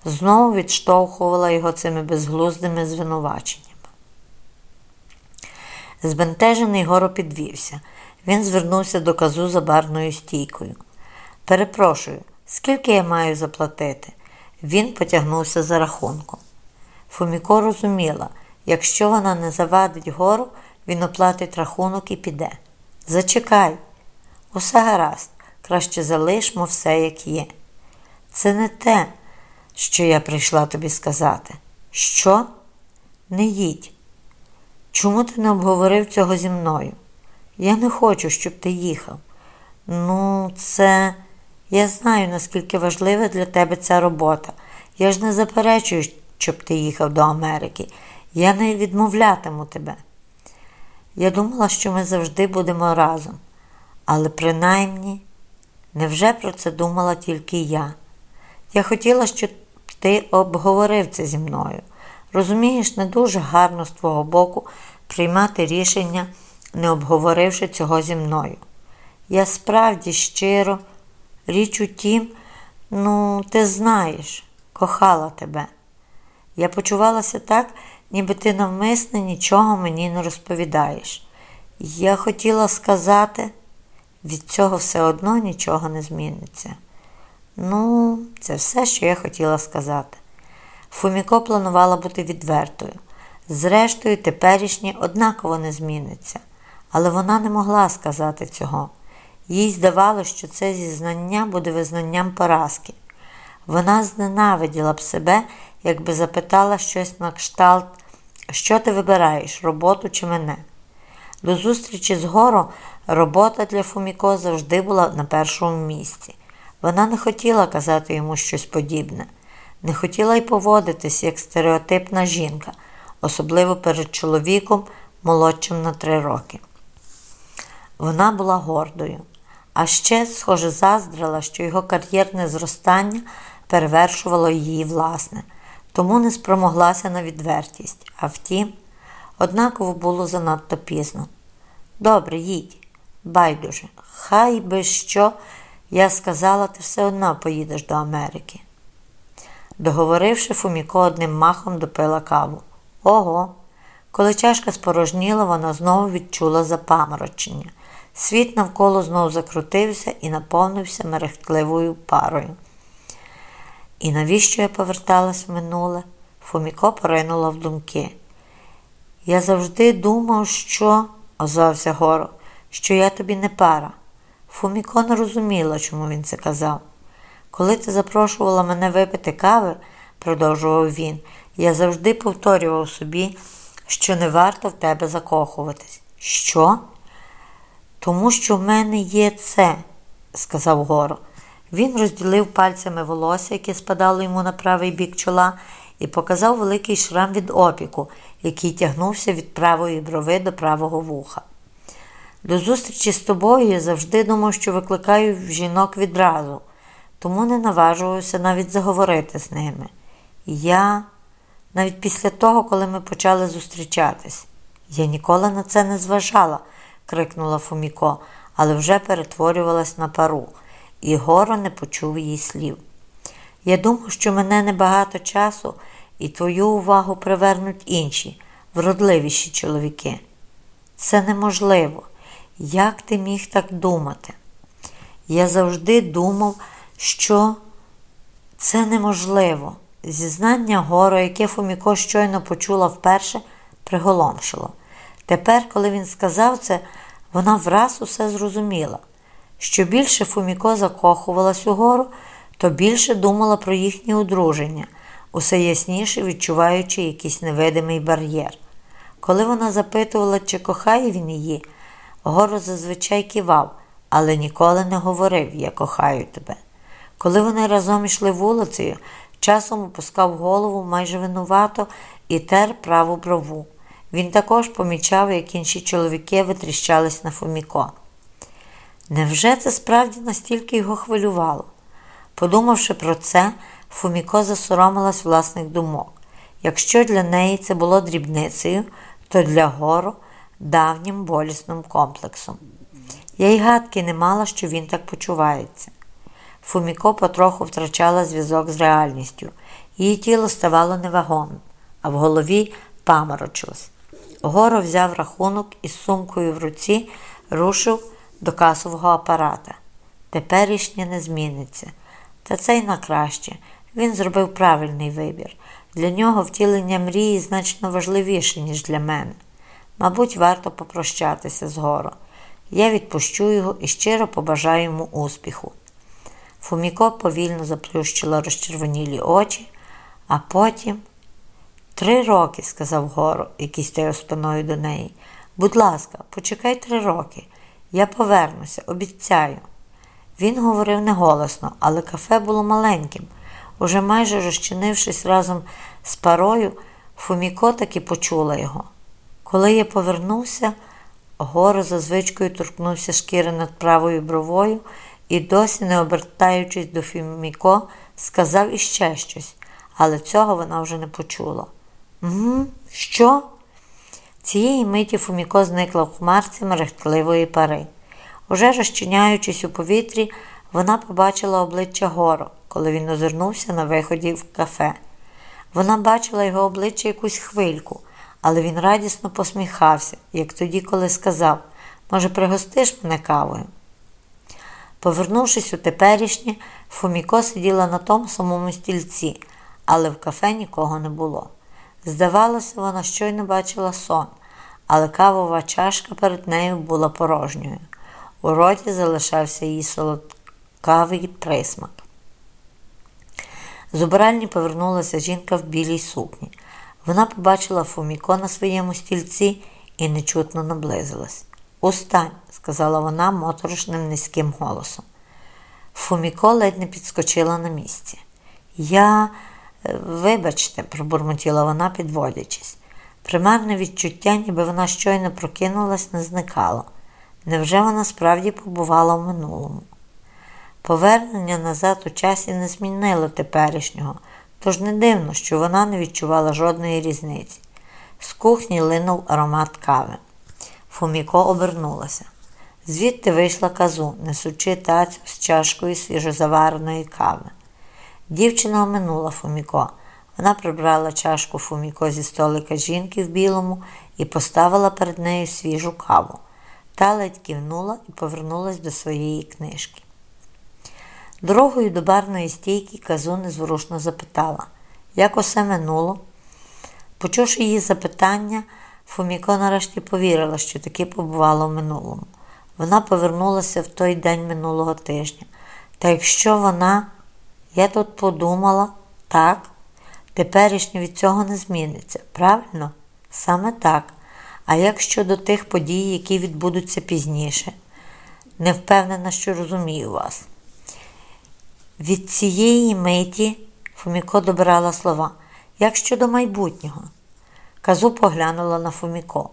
[SPEAKER 1] Знову відштовхувала його цими безглуздими звинуваченнями. Збентежений горо підвівся. Він звернувся до казу за барною стійкою. Перепрошую, скільки я маю заплатити? Він потягнувся за рахунком. Фуміко розуміла, якщо вона не завадить гору, він оплатить рахунок і піде. Зачекай, усе гаразд, краще залишмо все, як є. Це не те, що я прийшла тобі сказати. Що? Не їдь. Чому ти не обговорив цього зі мною? Я не хочу, щоб ти їхав. Ну, це. Я знаю, наскільки важлива для тебе ця робота. Я ж не заперечую, щоб ти їхав до Америки. Я не відмовлятиму тебе. Я думала, що ми завжди будемо разом. Але принаймні, невже про це думала тільки я? Я хотіла, щоб ти обговорив це зі мною. Розумієш, не дуже гарно з твого боку приймати рішення, не обговоривши цього зі мною. Я справді щиро, річ у тім, ну, ти знаєш, кохала тебе. Я почувалася так, ніби ти навмисне нічого мені не розповідаєш. Я хотіла сказати, від цього все одно нічого не зміниться. Ну, це все, що я хотіла сказати. Фуміко планувала бути відвертою. Зрештою, теперішнє однаково не зміниться, але вона не могла сказати цього. Їй здавалося, що це зізнання буде визнанням поразки. Вона зненавиділа б себе, якби запитала щось на кшталт, що ти вибираєш, роботу чи мене. До зустрічі з Горо робота для Фуміко завжди була на першому місці. Вона не хотіла казати йому щось подібне, не хотіла й поводитись як стереотипна жінка, особливо перед чоловіком, молодшим на три роки. Вона була гордою, а ще, схоже, заздрила, що його кар'єрне зростання перевершувало її власне, тому не спромоглася на відвертість. А втім, однаково було занадто пізно. Добре, їдь, байдуже, хай би що. Я сказала, ти все одно поїдеш до Америки. Договоривши, Фуміко одним махом допила каву. Ого. Коли чашка спорожніла, вона знову відчула запаморочення. Світ навколо знову закрутився і наповнився мерехтливою парою. І навіщо я поверталась в минуле? Фуміко поринула в думки. Я завжди думав, що, озвався Горо, що я тобі не пара. Фуміко не розуміла, чому він це казав. Коли ти запрошувала мене випити кави, продовжував він, я завжди повторював собі, що не варто в тебе закохуватись. Що? Тому що в мене є це, сказав Горо. Він розділив пальцями волосся, яке спадало йому на правий бік чола, і показав великий шрам від опіку, який тягнувся від правої брови до правого вуха. До зустрічі з тобою я завжди думав, що викликаю жінок відразу, тому не наважувався навіть заговорити з ними. Я, навіть після того, коли ми почали зустрічатись, я ніколи на це не зважала, крикнула Фоміко, але вже перетворювалась на пару, і горо не почув її слів. Я думав, що мене небагато часу, і твою увагу привернуть інші, вродливіші чоловіки. Це неможливо. Як ти міг так думати? Я завжди думав, що це неможливо. Зізнання горо, яке Фоміко щойно почула вперше, приголомшило. Тепер, коли він сказав це, вона враз усе зрозуміла. Що більше Фоміко закохувалась у гору, то більше думала про їхнє одруження, усе ясніше відчуваючи якийсь невидимий бар'єр. Коли вона запитувала, чи кохає він її, Горо зазвичай кивав, але ніколи не говорив Я кохаю тебе. Коли вони разом йшли вулицею, часом опускав голову майже винувато і тер праву брову. Він також помічав, як інші чоловіки витріщались на Фоміко. Невже це справді настільки його хвилювало? Подумавши про це, Фуміко засоромилась власних думок. Якщо для неї це було дрібницею, то для гору давнім болісним комплексом. Я й гадки не мала, що він так почувається. Фуміко потроху втрачала зв'язок з реальністю, її тіло ставало невагомим, а в голові паморочилось. Горо взяв рахунок і з сумкою в руці рушив до касового апарата. Теперішнє не зміниться. Та це й на краще. Він зробив правильний вибір. Для нього втілення мрії значно важливіше, ніж для мене. Мабуть, варто попрощатися з Горо. Я відпущу його і щиро побажаю йому успіху. Фуміко повільно заплющила розчервонілі очі, а потім. Три роки, сказав Горо, який стояв спиною до неї. Будь ласка, почекай три роки. Я повернуся, обіцяю. Він говорив неголосно, але кафе було маленьким. Уже майже розчинившись разом з парою, Фуміко таки почула його. Коли я повернувся, горо за звичкою торкнувся шкіри над правою бровою і, досі, не обертаючись до Фуміко, сказав іще щось, але цього вона вже не почула. «Угу, Що? Цієї миті Фуміко зникла в хмарці мерехтливої пари. Уже розчиняючись у повітрі, вона побачила обличчя Горо, коли він озирнувся на виході в кафе. Вона бачила його обличчя якусь хвильку, але він радісно посміхався, як тоді, коли сказав Може, пригостиш мене кавою? Повернувшись у теперішнє, Фуміко сиділа на тому самому стільці, але в кафе нікого не було. Здавалося, вона щойно бачила сон, але кавова чашка перед нею була порожньою. У роті залишався її солодкавий присмак. З убиральні повернулася жінка в білій сукні. Вона побачила Фуміко на своєму стільці і нечутно наблизилась. Устань, сказала вона моторошним низьким голосом. Фуміко ледь не підскочила на місці. Я, е, вибачте, пробурмотіла вона, підводячись. Примарне відчуття, ніби вона щойно прокинулась, не зникало. Невже вона справді побувала в минулому? Повернення назад у часі не змінило теперішнього, тож не дивно, що вона не відчувала жодної різниці. З кухні линув аромат кави. Фуміко обернулася. Звідти вийшла казу, несучи тацю з чашкою свіжозавареної кави. Дівчина оминула Фуміко. Вона прибрала чашку Фуміко зі столика жінки в білому і поставила перед нею свіжу каву. Та ледь кивнула і повернулась до своєї книжки. Дорогою до барної стійки казу незворушно запитала, як усе минуло. Почувши її запитання, Фуміко нарешті повірила, що таки побувала в минулому. Вона повернулася в той день минулого тижня. Та якщо вона, я тут подумала, так, теперішнє від цього не зміниться, правильно? Саме так. А як щодо тих подій, які відбудуться пізніше? Не впевнена, що розумію вас. Від цієї миті Фуміко добирала слова. Як щодо майбутнього? Казу поглянула на Фуміко.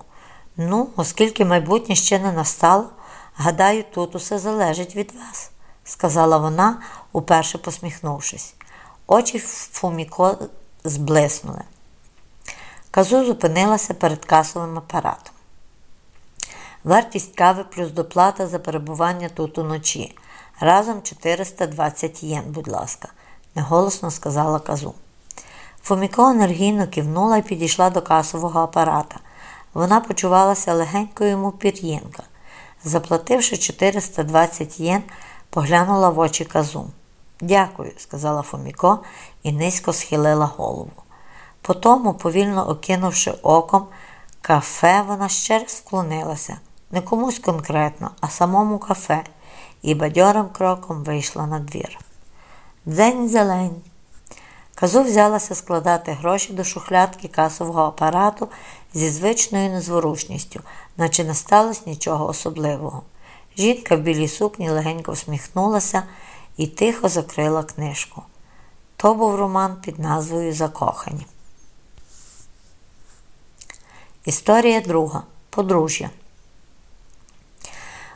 [SPEAKER 1] Ну, оскільки майбутнє ще не настало, гадаю, тут усе залежить від вас, сказала вона, уперше посміхнувшись. Очі Фуміко зблиснули. Казу зупинилася перед касовим апаратом. Вартість кави плюс доплата за перебування тут уночі. Разом 420 єн, будь ласка, неголосно сказала казу. Фоміко енергійно кивнула і підійшла до касового апарата. Вона почувалася легенькою йому пір'їнка. Заплативши 420 єн, поглянула в очі казу. Дякую, сказала Фоміко і низько схилила голову. Потому, повільно окинувши оком кафе, вона ще раз вклонилася, не комусь конкретно, а самому кафе, і бадьорим кроком вийшла на двір. Дзень зелень. Казу взялася складати гроші до шухлядки касового апарату зі звичною незворушністю, наче не сталося нічого особливого. Жінка в білій сукні легенько всміхнулася і тихо закрила книжку. То був роман під назвою Закохані. Історія друга. Подружжя.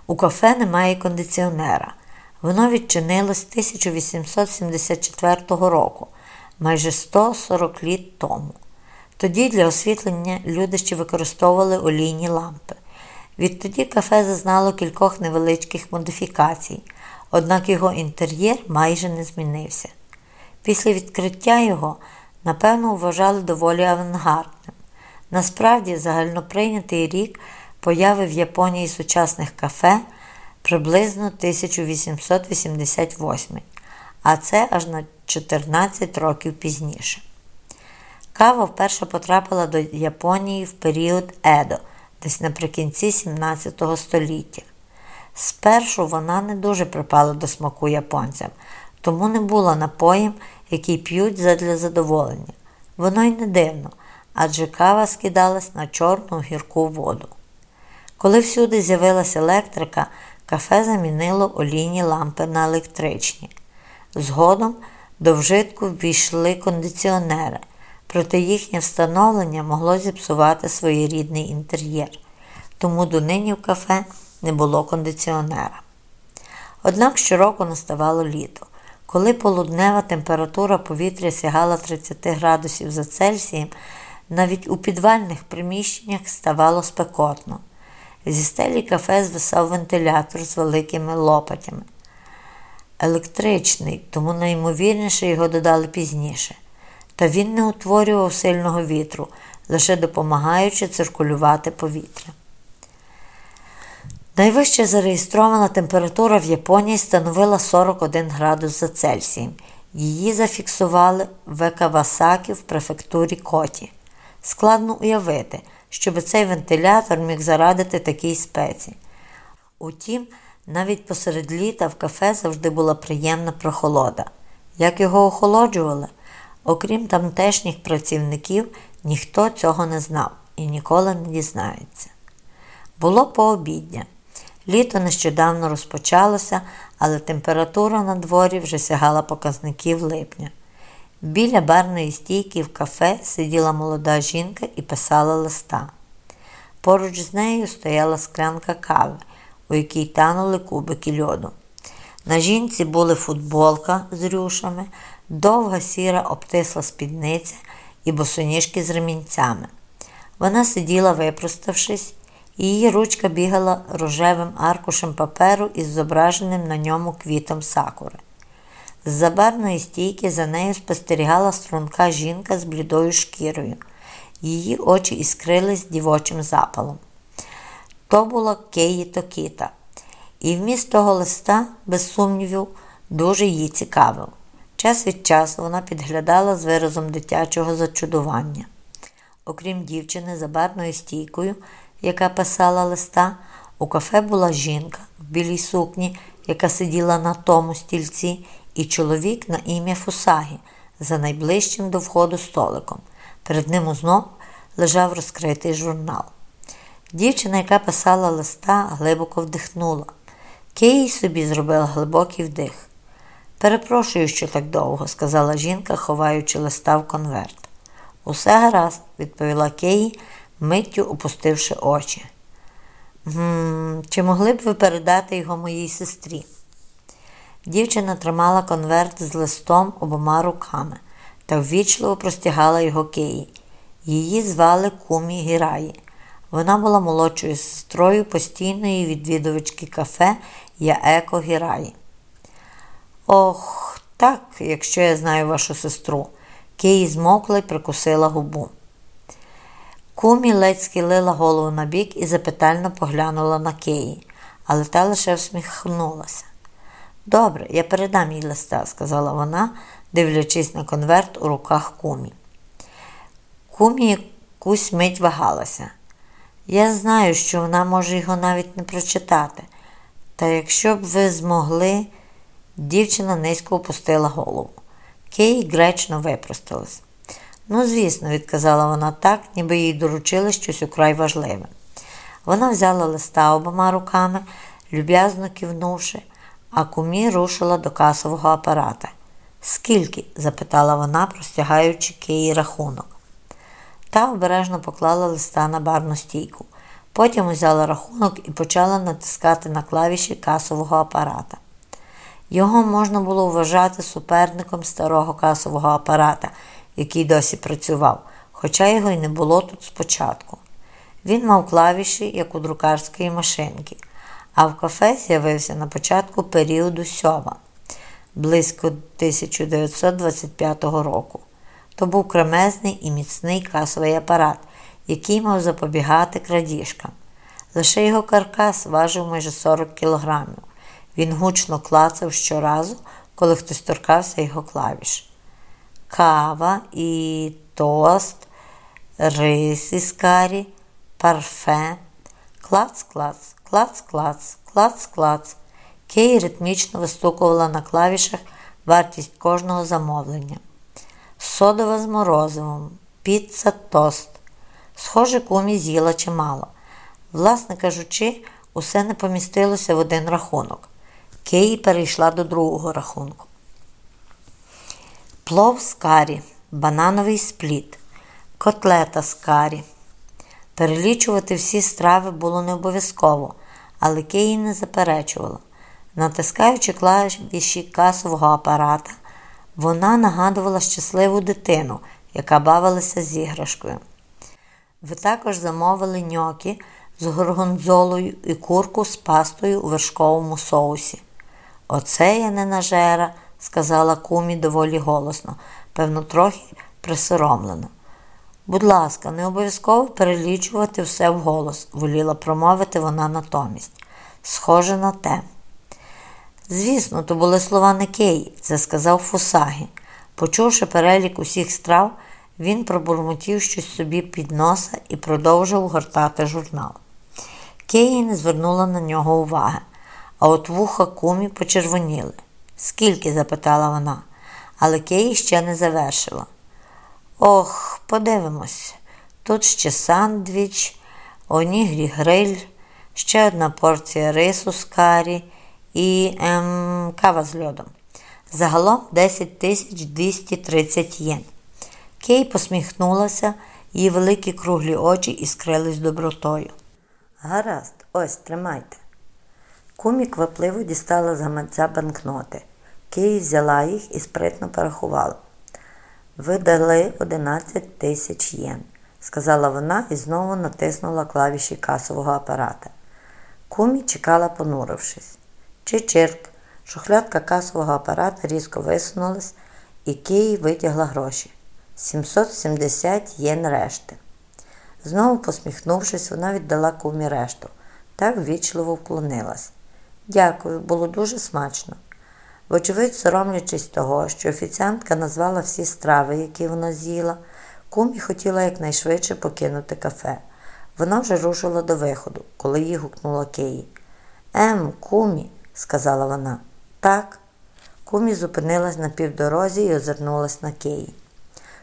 [SPEAKER 1] У кафе немає кондиціонера. Воно відчинилось 1874 року, майже 140 літ тому. Тоді для освітлення люди ще використовували олійні лампи. Відтоді кафе зазнало кількох невеличких модифікацій, однак його інтер'єр майже не змінився. Після відкриття його, напевно, вважали доволі авангардним. Насправді, загальноприйнятий рік появи в Японії сучасних кафе приблизно 1888, а це аж на 14 років пізніше. Кава вперше потрапила до Японії в період Едо, десь наприкінці 17 століття. Спершу вона не дуже припала до смаку японцям, тому не була напоєм, який п'ють задля задоволення. Воно й не дивно, адже кава скидалась на чорну гірку воду. Коли всюди з'явилася електрика, кафе замінило олійні лампи на електричні. Згодом до вжитку ввійшли кондиціонери, проте їхнє встановлення могло зіпсувати своєрідний інтер'єр, тому донині в кафе не було кондиціонера. Однак щороку наставало літо. Коли полуднева температура повітря сягала 30 градусів за Цельсієм, навіть у підвальних приміщеннях ставало спекотно. Зі стелі кафе звисав вентилятор з великими лопатями. Електричний, тому найімовірніше його додали пізніше. Та він не утворював сильного вітру, лише допомагаючи циркулювати повітря. Найвища зареєстрована температура в Японії становила 41 градус за Цельсієм. Її зафіксували в Екавасакі в префектурі Коті. Складно уявити, щоб цей вентилятор міг зарадити такій спеці. Утім, навіть посеред літа в кафе завжди була приємна прохолода. Як його охолоджували? Окрім тамтешніх працівників, ніхто цього не знав і ніколи не дізнається. Було пообідня. Літо нещодавно розпочалося, але температура на дворі вже сягала показників липня. Біля барної стійки в кафе сиділа молода жінка і писала листа. Поруч з нею стояла склянка кави, у якій танули кубики льоду. На жінці були футболка з рюшами, довга сіра обтисла спідниця і босоніжки з ремінцями. Вона сиділа, випроставшись, її ручка бігала рожевим аркушем паперу із зображеним на ньому квітом сакури. З забарної стійки за нею спостерігала струнка жінка з блідою шкірою. Її очі іскрились дівочим запалом. То була Кеї Токіта, і вміст того листа, без сумнівів, дуже її цікавив. Час від часу вона підглядала з виразом дитячого зачудування. Окрім дівчини, за барною стійкою, яка писала листа, у кафе була жінка в білій сукні, яка сиділа на тому стільці, і чоловік на ім'я Фусагі за найближчим до входу столиком. Перед ним знов лежав розкритий журнал. Дівчина, яка писала листа, глибоко вдихнула. Кей собі зробила глибокий вдих. Перепрошую, що так довго, сказала жінка, ховаючи листа в конверт. Усе гаразд, відповіла Кей, миттю опустивши очі. «Гм, Чи могли б ви передати його моїй сестрі? Дівчина тримала конверт з листом обома руками та ввічливо простягала його Кеї. Її звали Кумі Гіраї. Вона була молодшою сестрою постійної відвідувачки кафе Яеко Гіраї. Ох, так, якщо я знаю вашу сестру. Кеї змокла й прикусила губу. Кумі ледь схилила голову на бік і запитально поглянула на Кеї, але та лише всміхнулася. Добре, я передам їй листа, сказала вона, дивлячись на конверт у руках кумі. Кумі якусь мить вагалася. Я знаю, що вона може його навіть не прочитати. Та якщо б ви змогли, дівчина низько опустила голову. Кей гречно випросталась. Ну, звісно, відказала вона так, ніби їй доручили щось украй важливе. Вона взяла листа обома руками, люб'язно кивнувши, а кумі рушила до касового апарата. Скільки? запитала вона, простягаючи Киї рахунок. Та обережно поклала листа на барну стійку. Потім взяла рахунок і почала натискати на клавіші касового апарата. Його можна було вважати суперником старого касового апарата, який досі працював, хоча його й не було тут спочатку. Він мав клавіші, як у друкарської машинки, а в кафе з'явився на початку періоду сьома, близько 1925 року. То був кремезний і міцний касовий апарат, який мав запобігати крадіжкам. Лише його каркас важив майже 40 кілограмів. Він гучно клацав щоразу, коли хтось торкався його клавіш. Кава і тост, рис із карі, парфе, клац-клац, клац-клац, клац-клац. Кей ритмічно вистукувала на клавішах вартість кожного замовлення. Содова з морозивом, піца тост. Схоже, кумі з'їла чимало. Власне кажучи, усе не помістилося в один рахунок. Кей перейшла до другого рахунку. Плов з карі, банановий спліт, котлета з карі. Перелічувати всі страви було не обов'язково, але Кей не заперечувала. Натискаючи клавіші касового апарата, вона нагадувала щасливу дитину, яка бавилася з іграшкою. Ви також замовили ньокі з горгонзолою і курку з пастою у вершковому соусі. Оце я не нажера, сказала кумі доволі голосно, певно, трохи присоромлено. Будь ласка, не обов'язково перелічувати все вголос, воліла промовити вона натомість. Схоже на те. Звісно, то були слова Никеї, це сказав Фусагі. Почувши перелік усіх страв, він пробурмотів щось собі під носа і продовжив гортати журнал. Кеї не звернула на нього уваги, а от вуха кумі почервоніли. Скільки? запитала вона, але Кеї ще не завершила. Ох, подивимось. Тут ще сандвіч, онігрі гриль, ще одна порція рису з карі і ем, кава з льодом. Загалом 10 тисяч 230 єн. Кей посміхнулася, її великі круглі очі іскрились добротою. Гаразд, ось тримайте. Кумі квапливо дістала з гаманця банкноти. Кей взяла їх і спритно порахувала. Ви дали 11 тисяч єн, сказала вона і знову натиснула клавіші касового апарата. Кумі чекала, понурившись. Чи-чирк, шухлядка касового апарата різко висунулась, і Кей витягла гроші. 770 єн решти. Знову посміхнувшись, вона віддала кумі решту. Так ввічливо вклонилась. Дякую, було дуже смачно. Вочевидь, соромлячись того, що офіціантка назвала всі страви, які вона з'їла, кумі хотіла якнайшвидше покинути кафе. Вона вже рушила до виходу, коли її гукнула Кеї. Ем, кумі, сказала вона. Так. Кумі зупинилась на півдорозі і озирнулась на Кеї.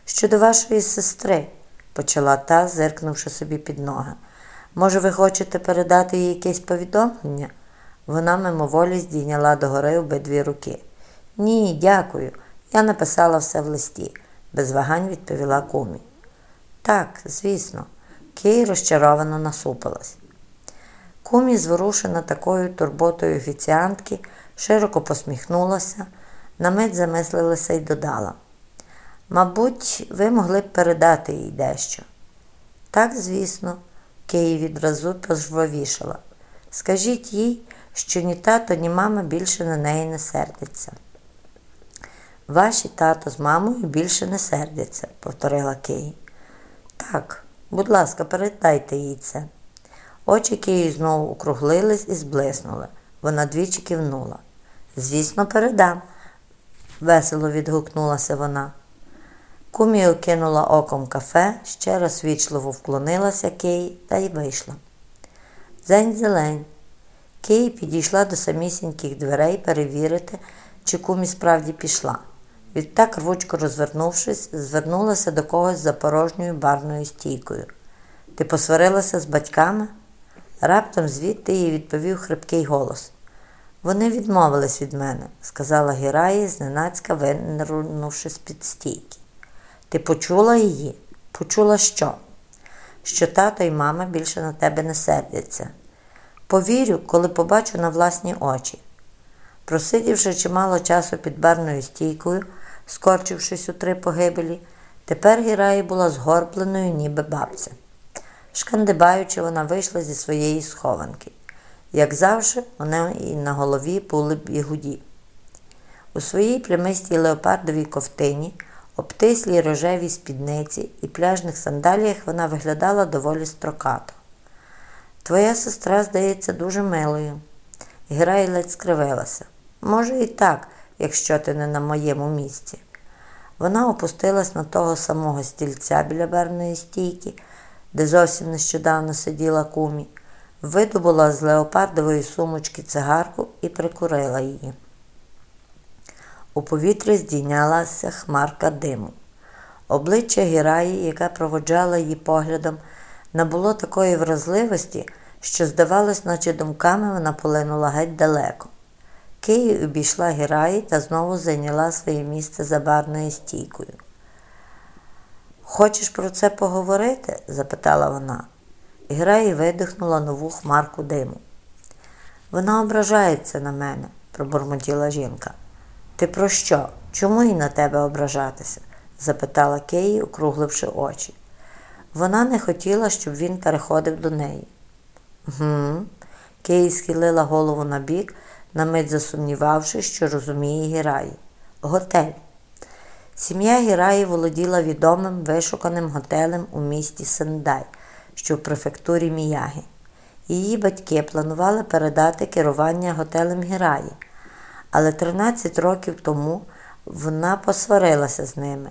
[SPEAKER 1] Щодо вашої сестри, почала та, зиркнувши собі під ноги. Може, ви хочете передати їй якесь повідомлення? Вона мимоволі здійняла догори обидві руки. Ні, дякую. Я написала все в листі, без вагань відповіла кумі. Так, звісно, Кей розчаровано насупилась. Кумі, зворушена такою турботою офіціантки, широко посміхнулася, на мить замислилася і додала. Мабуть, ви могли б передати їй дещо. Так, звісно, Кей відразу пожвавішала. Скажіть їй, що ні тато, ні мама більше на неї не сердяться. Ваші тато з мамою більше не сердяться, повторила Кей. Так, будь ласка, передайте їй це. Очі Киї знову округлились і зблиснули. Вона двічі кивнула. Звісно, передам, весело відгукнулася вона. Кумі окинула оком кафе, ще раз вічливо вклонилася Кей та й вийшла. Зень зелень. Кей підійшла до самісіньких дверей перевірити, чи кумі справді пішла. Відтак, рвучко розвернувшись, звернулася до когось за порожньою барною стійкою. Ти посварилася з батьками? Раптом звідти їй відповів хрипкий голос. Вони відмовились від мене, сказала Гіраї, зненацька винирнувши з під стійки. Ти почула її? Почула що? Що тато і мама більше на тебе не сердяться. Повірю, коли побачу на власні очі. Просидівши чимало часу під барною стійкою, скорчившись у три погибелі, тепер Гіраї була згорбленою, ніби бабця. Шкандибаючи, вона вийшла зі своєї схованки. Як завжди, у неї на голові були бігуді. У своїй прямистій леопардовій ковтині, обтислій рожевій спідниці і пляжних сандаліях вона виглядала доволі строкато. Твоя сестра, здається, дуже милою. Грай ледь скривилася. Може, і так, якщо ти не на моєму місці. Вона опустилась на того самого стільця біля барної стійки, де зовсім нещодавно сиділа кумі, видобула з леопардової сумочки цигарку і прикурила її. У повітрі здійнялася хмарка диму. Обличчя Гіраї, яка проводжала її поглядом, набуло такої вразливості, що, здавалось, наче думками вона полинула геть далеко. Київ обійшла Гіраї та знову зайняла своє місце за барною стійкою. Хочеш про це поговорити? запитала вона. Гіраї видихнула нову хмарку диму. Вона ображається на мене, пробурмотіла жінка. Ти про що? Чому їй на тебе ображатися? запитала Кеї, округливши очі. Вона не хотіла, щоб він переходив до неї. Гм. Кеї схилила голову на бік, на мить засумнівавшись, що розуміє Гіраї. Готель. Сім'я Гіраї володіла відомим вишуканим готелем у місті Сендай, що в префектурі Міяги. Її батьки планували передати керування готелем Гіраї, але 13 років тому вона посварилася з ними,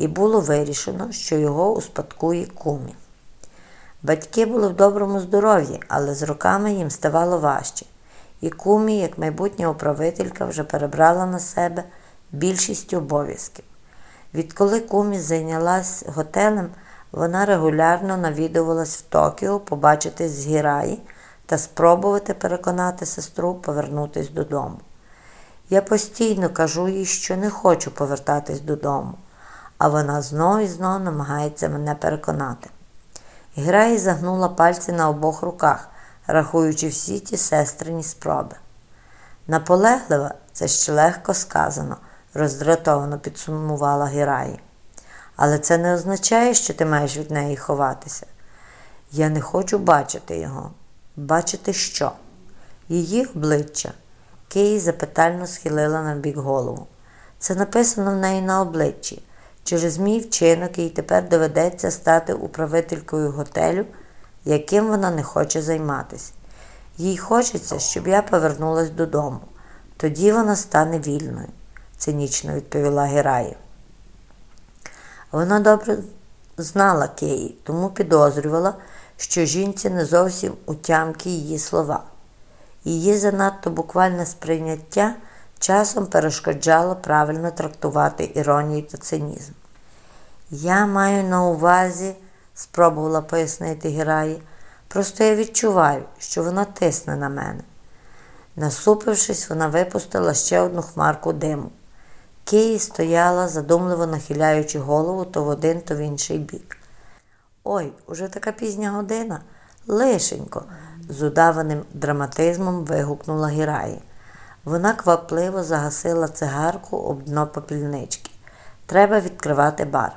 [SPEAKER 1] і було вирішено, що його успадкує кумі. Батьки були в доброму здоров'ї, але з роками їм ставало важче, і кумі, як майбутня управителька, вже перебрала на себе більшість обов'язків. Відколи кумі зайнялась готелем, вона регулярно навідувалась в Токіо побачитись з Гіраї та спробувати переконати сестру повернутись додому. Я постійно кажу їй, що не хочу повертатись додому, а вона знову і знову намагається мене переконати. Гіраї загнула пальці на обох руках, рахуючи всі ті сестрині спроби. Наполеглива це ще легко сказано роздратовано підсумувала Гіраї. Але це не означає, що ти маєш від неї ховатися. Я не хочу бачити його. Бачити що? Її обличчя. Киї запитально схилила на бік голову. Це написано в неї на обличчі. Через мій вчинок їй тепер доведеться стати управителькою готелю, яким вона не хоче займатися. Їй хочеться, щоб я повернулася додому. Тоді вона стане вільною цинічно відповіла Гераї. Вона добре знала Кеї, тому підозрювала, що жінці не зовсім утямки її слова. Її занадто буквальне сприйняття часом перешкоджало правильно трактувати іронію та цинізм. Я маю на увазі, спробувала пояснити Гераї, просто я відчуваю, що вона тисне на мене. Насупившись, вона випустила ще одну хмарку диму. Кії стояла, задумливо нахиляючи голову то в один, то в інший бік. Ой, уже така пізня година. Лишенько, з удаваним драматизмом вигукнула Гіраї. Вона квапливо загасила цигарку об дно попільнички. Треба відкривати бар.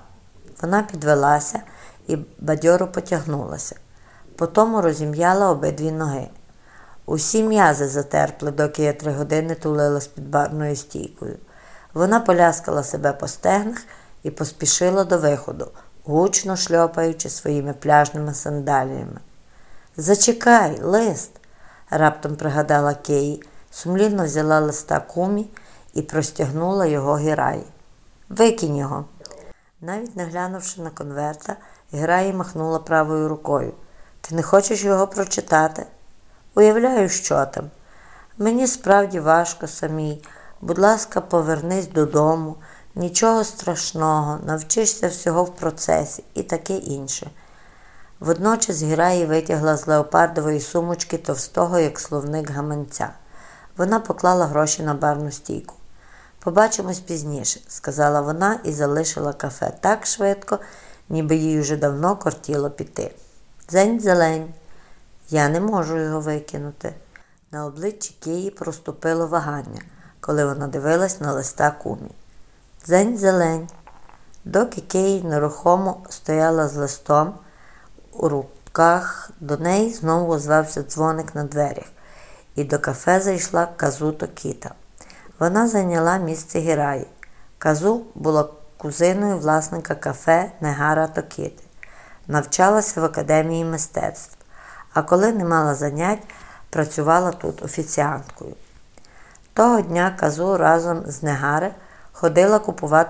[SPEAKER 1] Вона підвелася і бадьоро потягнулася. Потому розім'яла обидві ноги. Усі м'язи затерпли, доки я три години тулилась під барною стійкою. Вона поляскала себе по стегнах і поспішила до виходу, гучно шльопаючи своїми пляжними сандаліями. Зачекай, лист, раптом пригадала Кеї, сумлінно взяла листа кумі і простягнула його Гіраї. Викинь його. Навіть не глянувши на конверта, Гіраї махнула правою рукою. Ти не хочеш його прочитати? Уявляю, що там. Мені справді важко самій. Будь ласка, повернись додому, нічого страшного, навчишся всього в процесі і таке інше. Водночас Гіраї витягла з леопардової сумочки товстого, як словник гаманця. Вона поклала гроші на барну стійку. Побачимось пізніше, сказала вона і залишила кафе так швидко, ніби їй уже давно кортіло піти. Дзень зелень. Я не можу його викинути. На обличчі Кії проступило вагання, коли вона дивилась на листа кумі. Дзень зелень. Доки Киї нерухомо стояла з листом у руках, до неї знову озвався дзвоник на дверях, і до кафе зайшла Казуто Кіта. Вона зайняла місце Гіраї. Казу була кузиною власника кафе Негара Токіти. Навчалася в академії мистецтв, а коли не мала занять, працювала тут офіціанткою. Того дня Казу разом з Негаре ходила купувати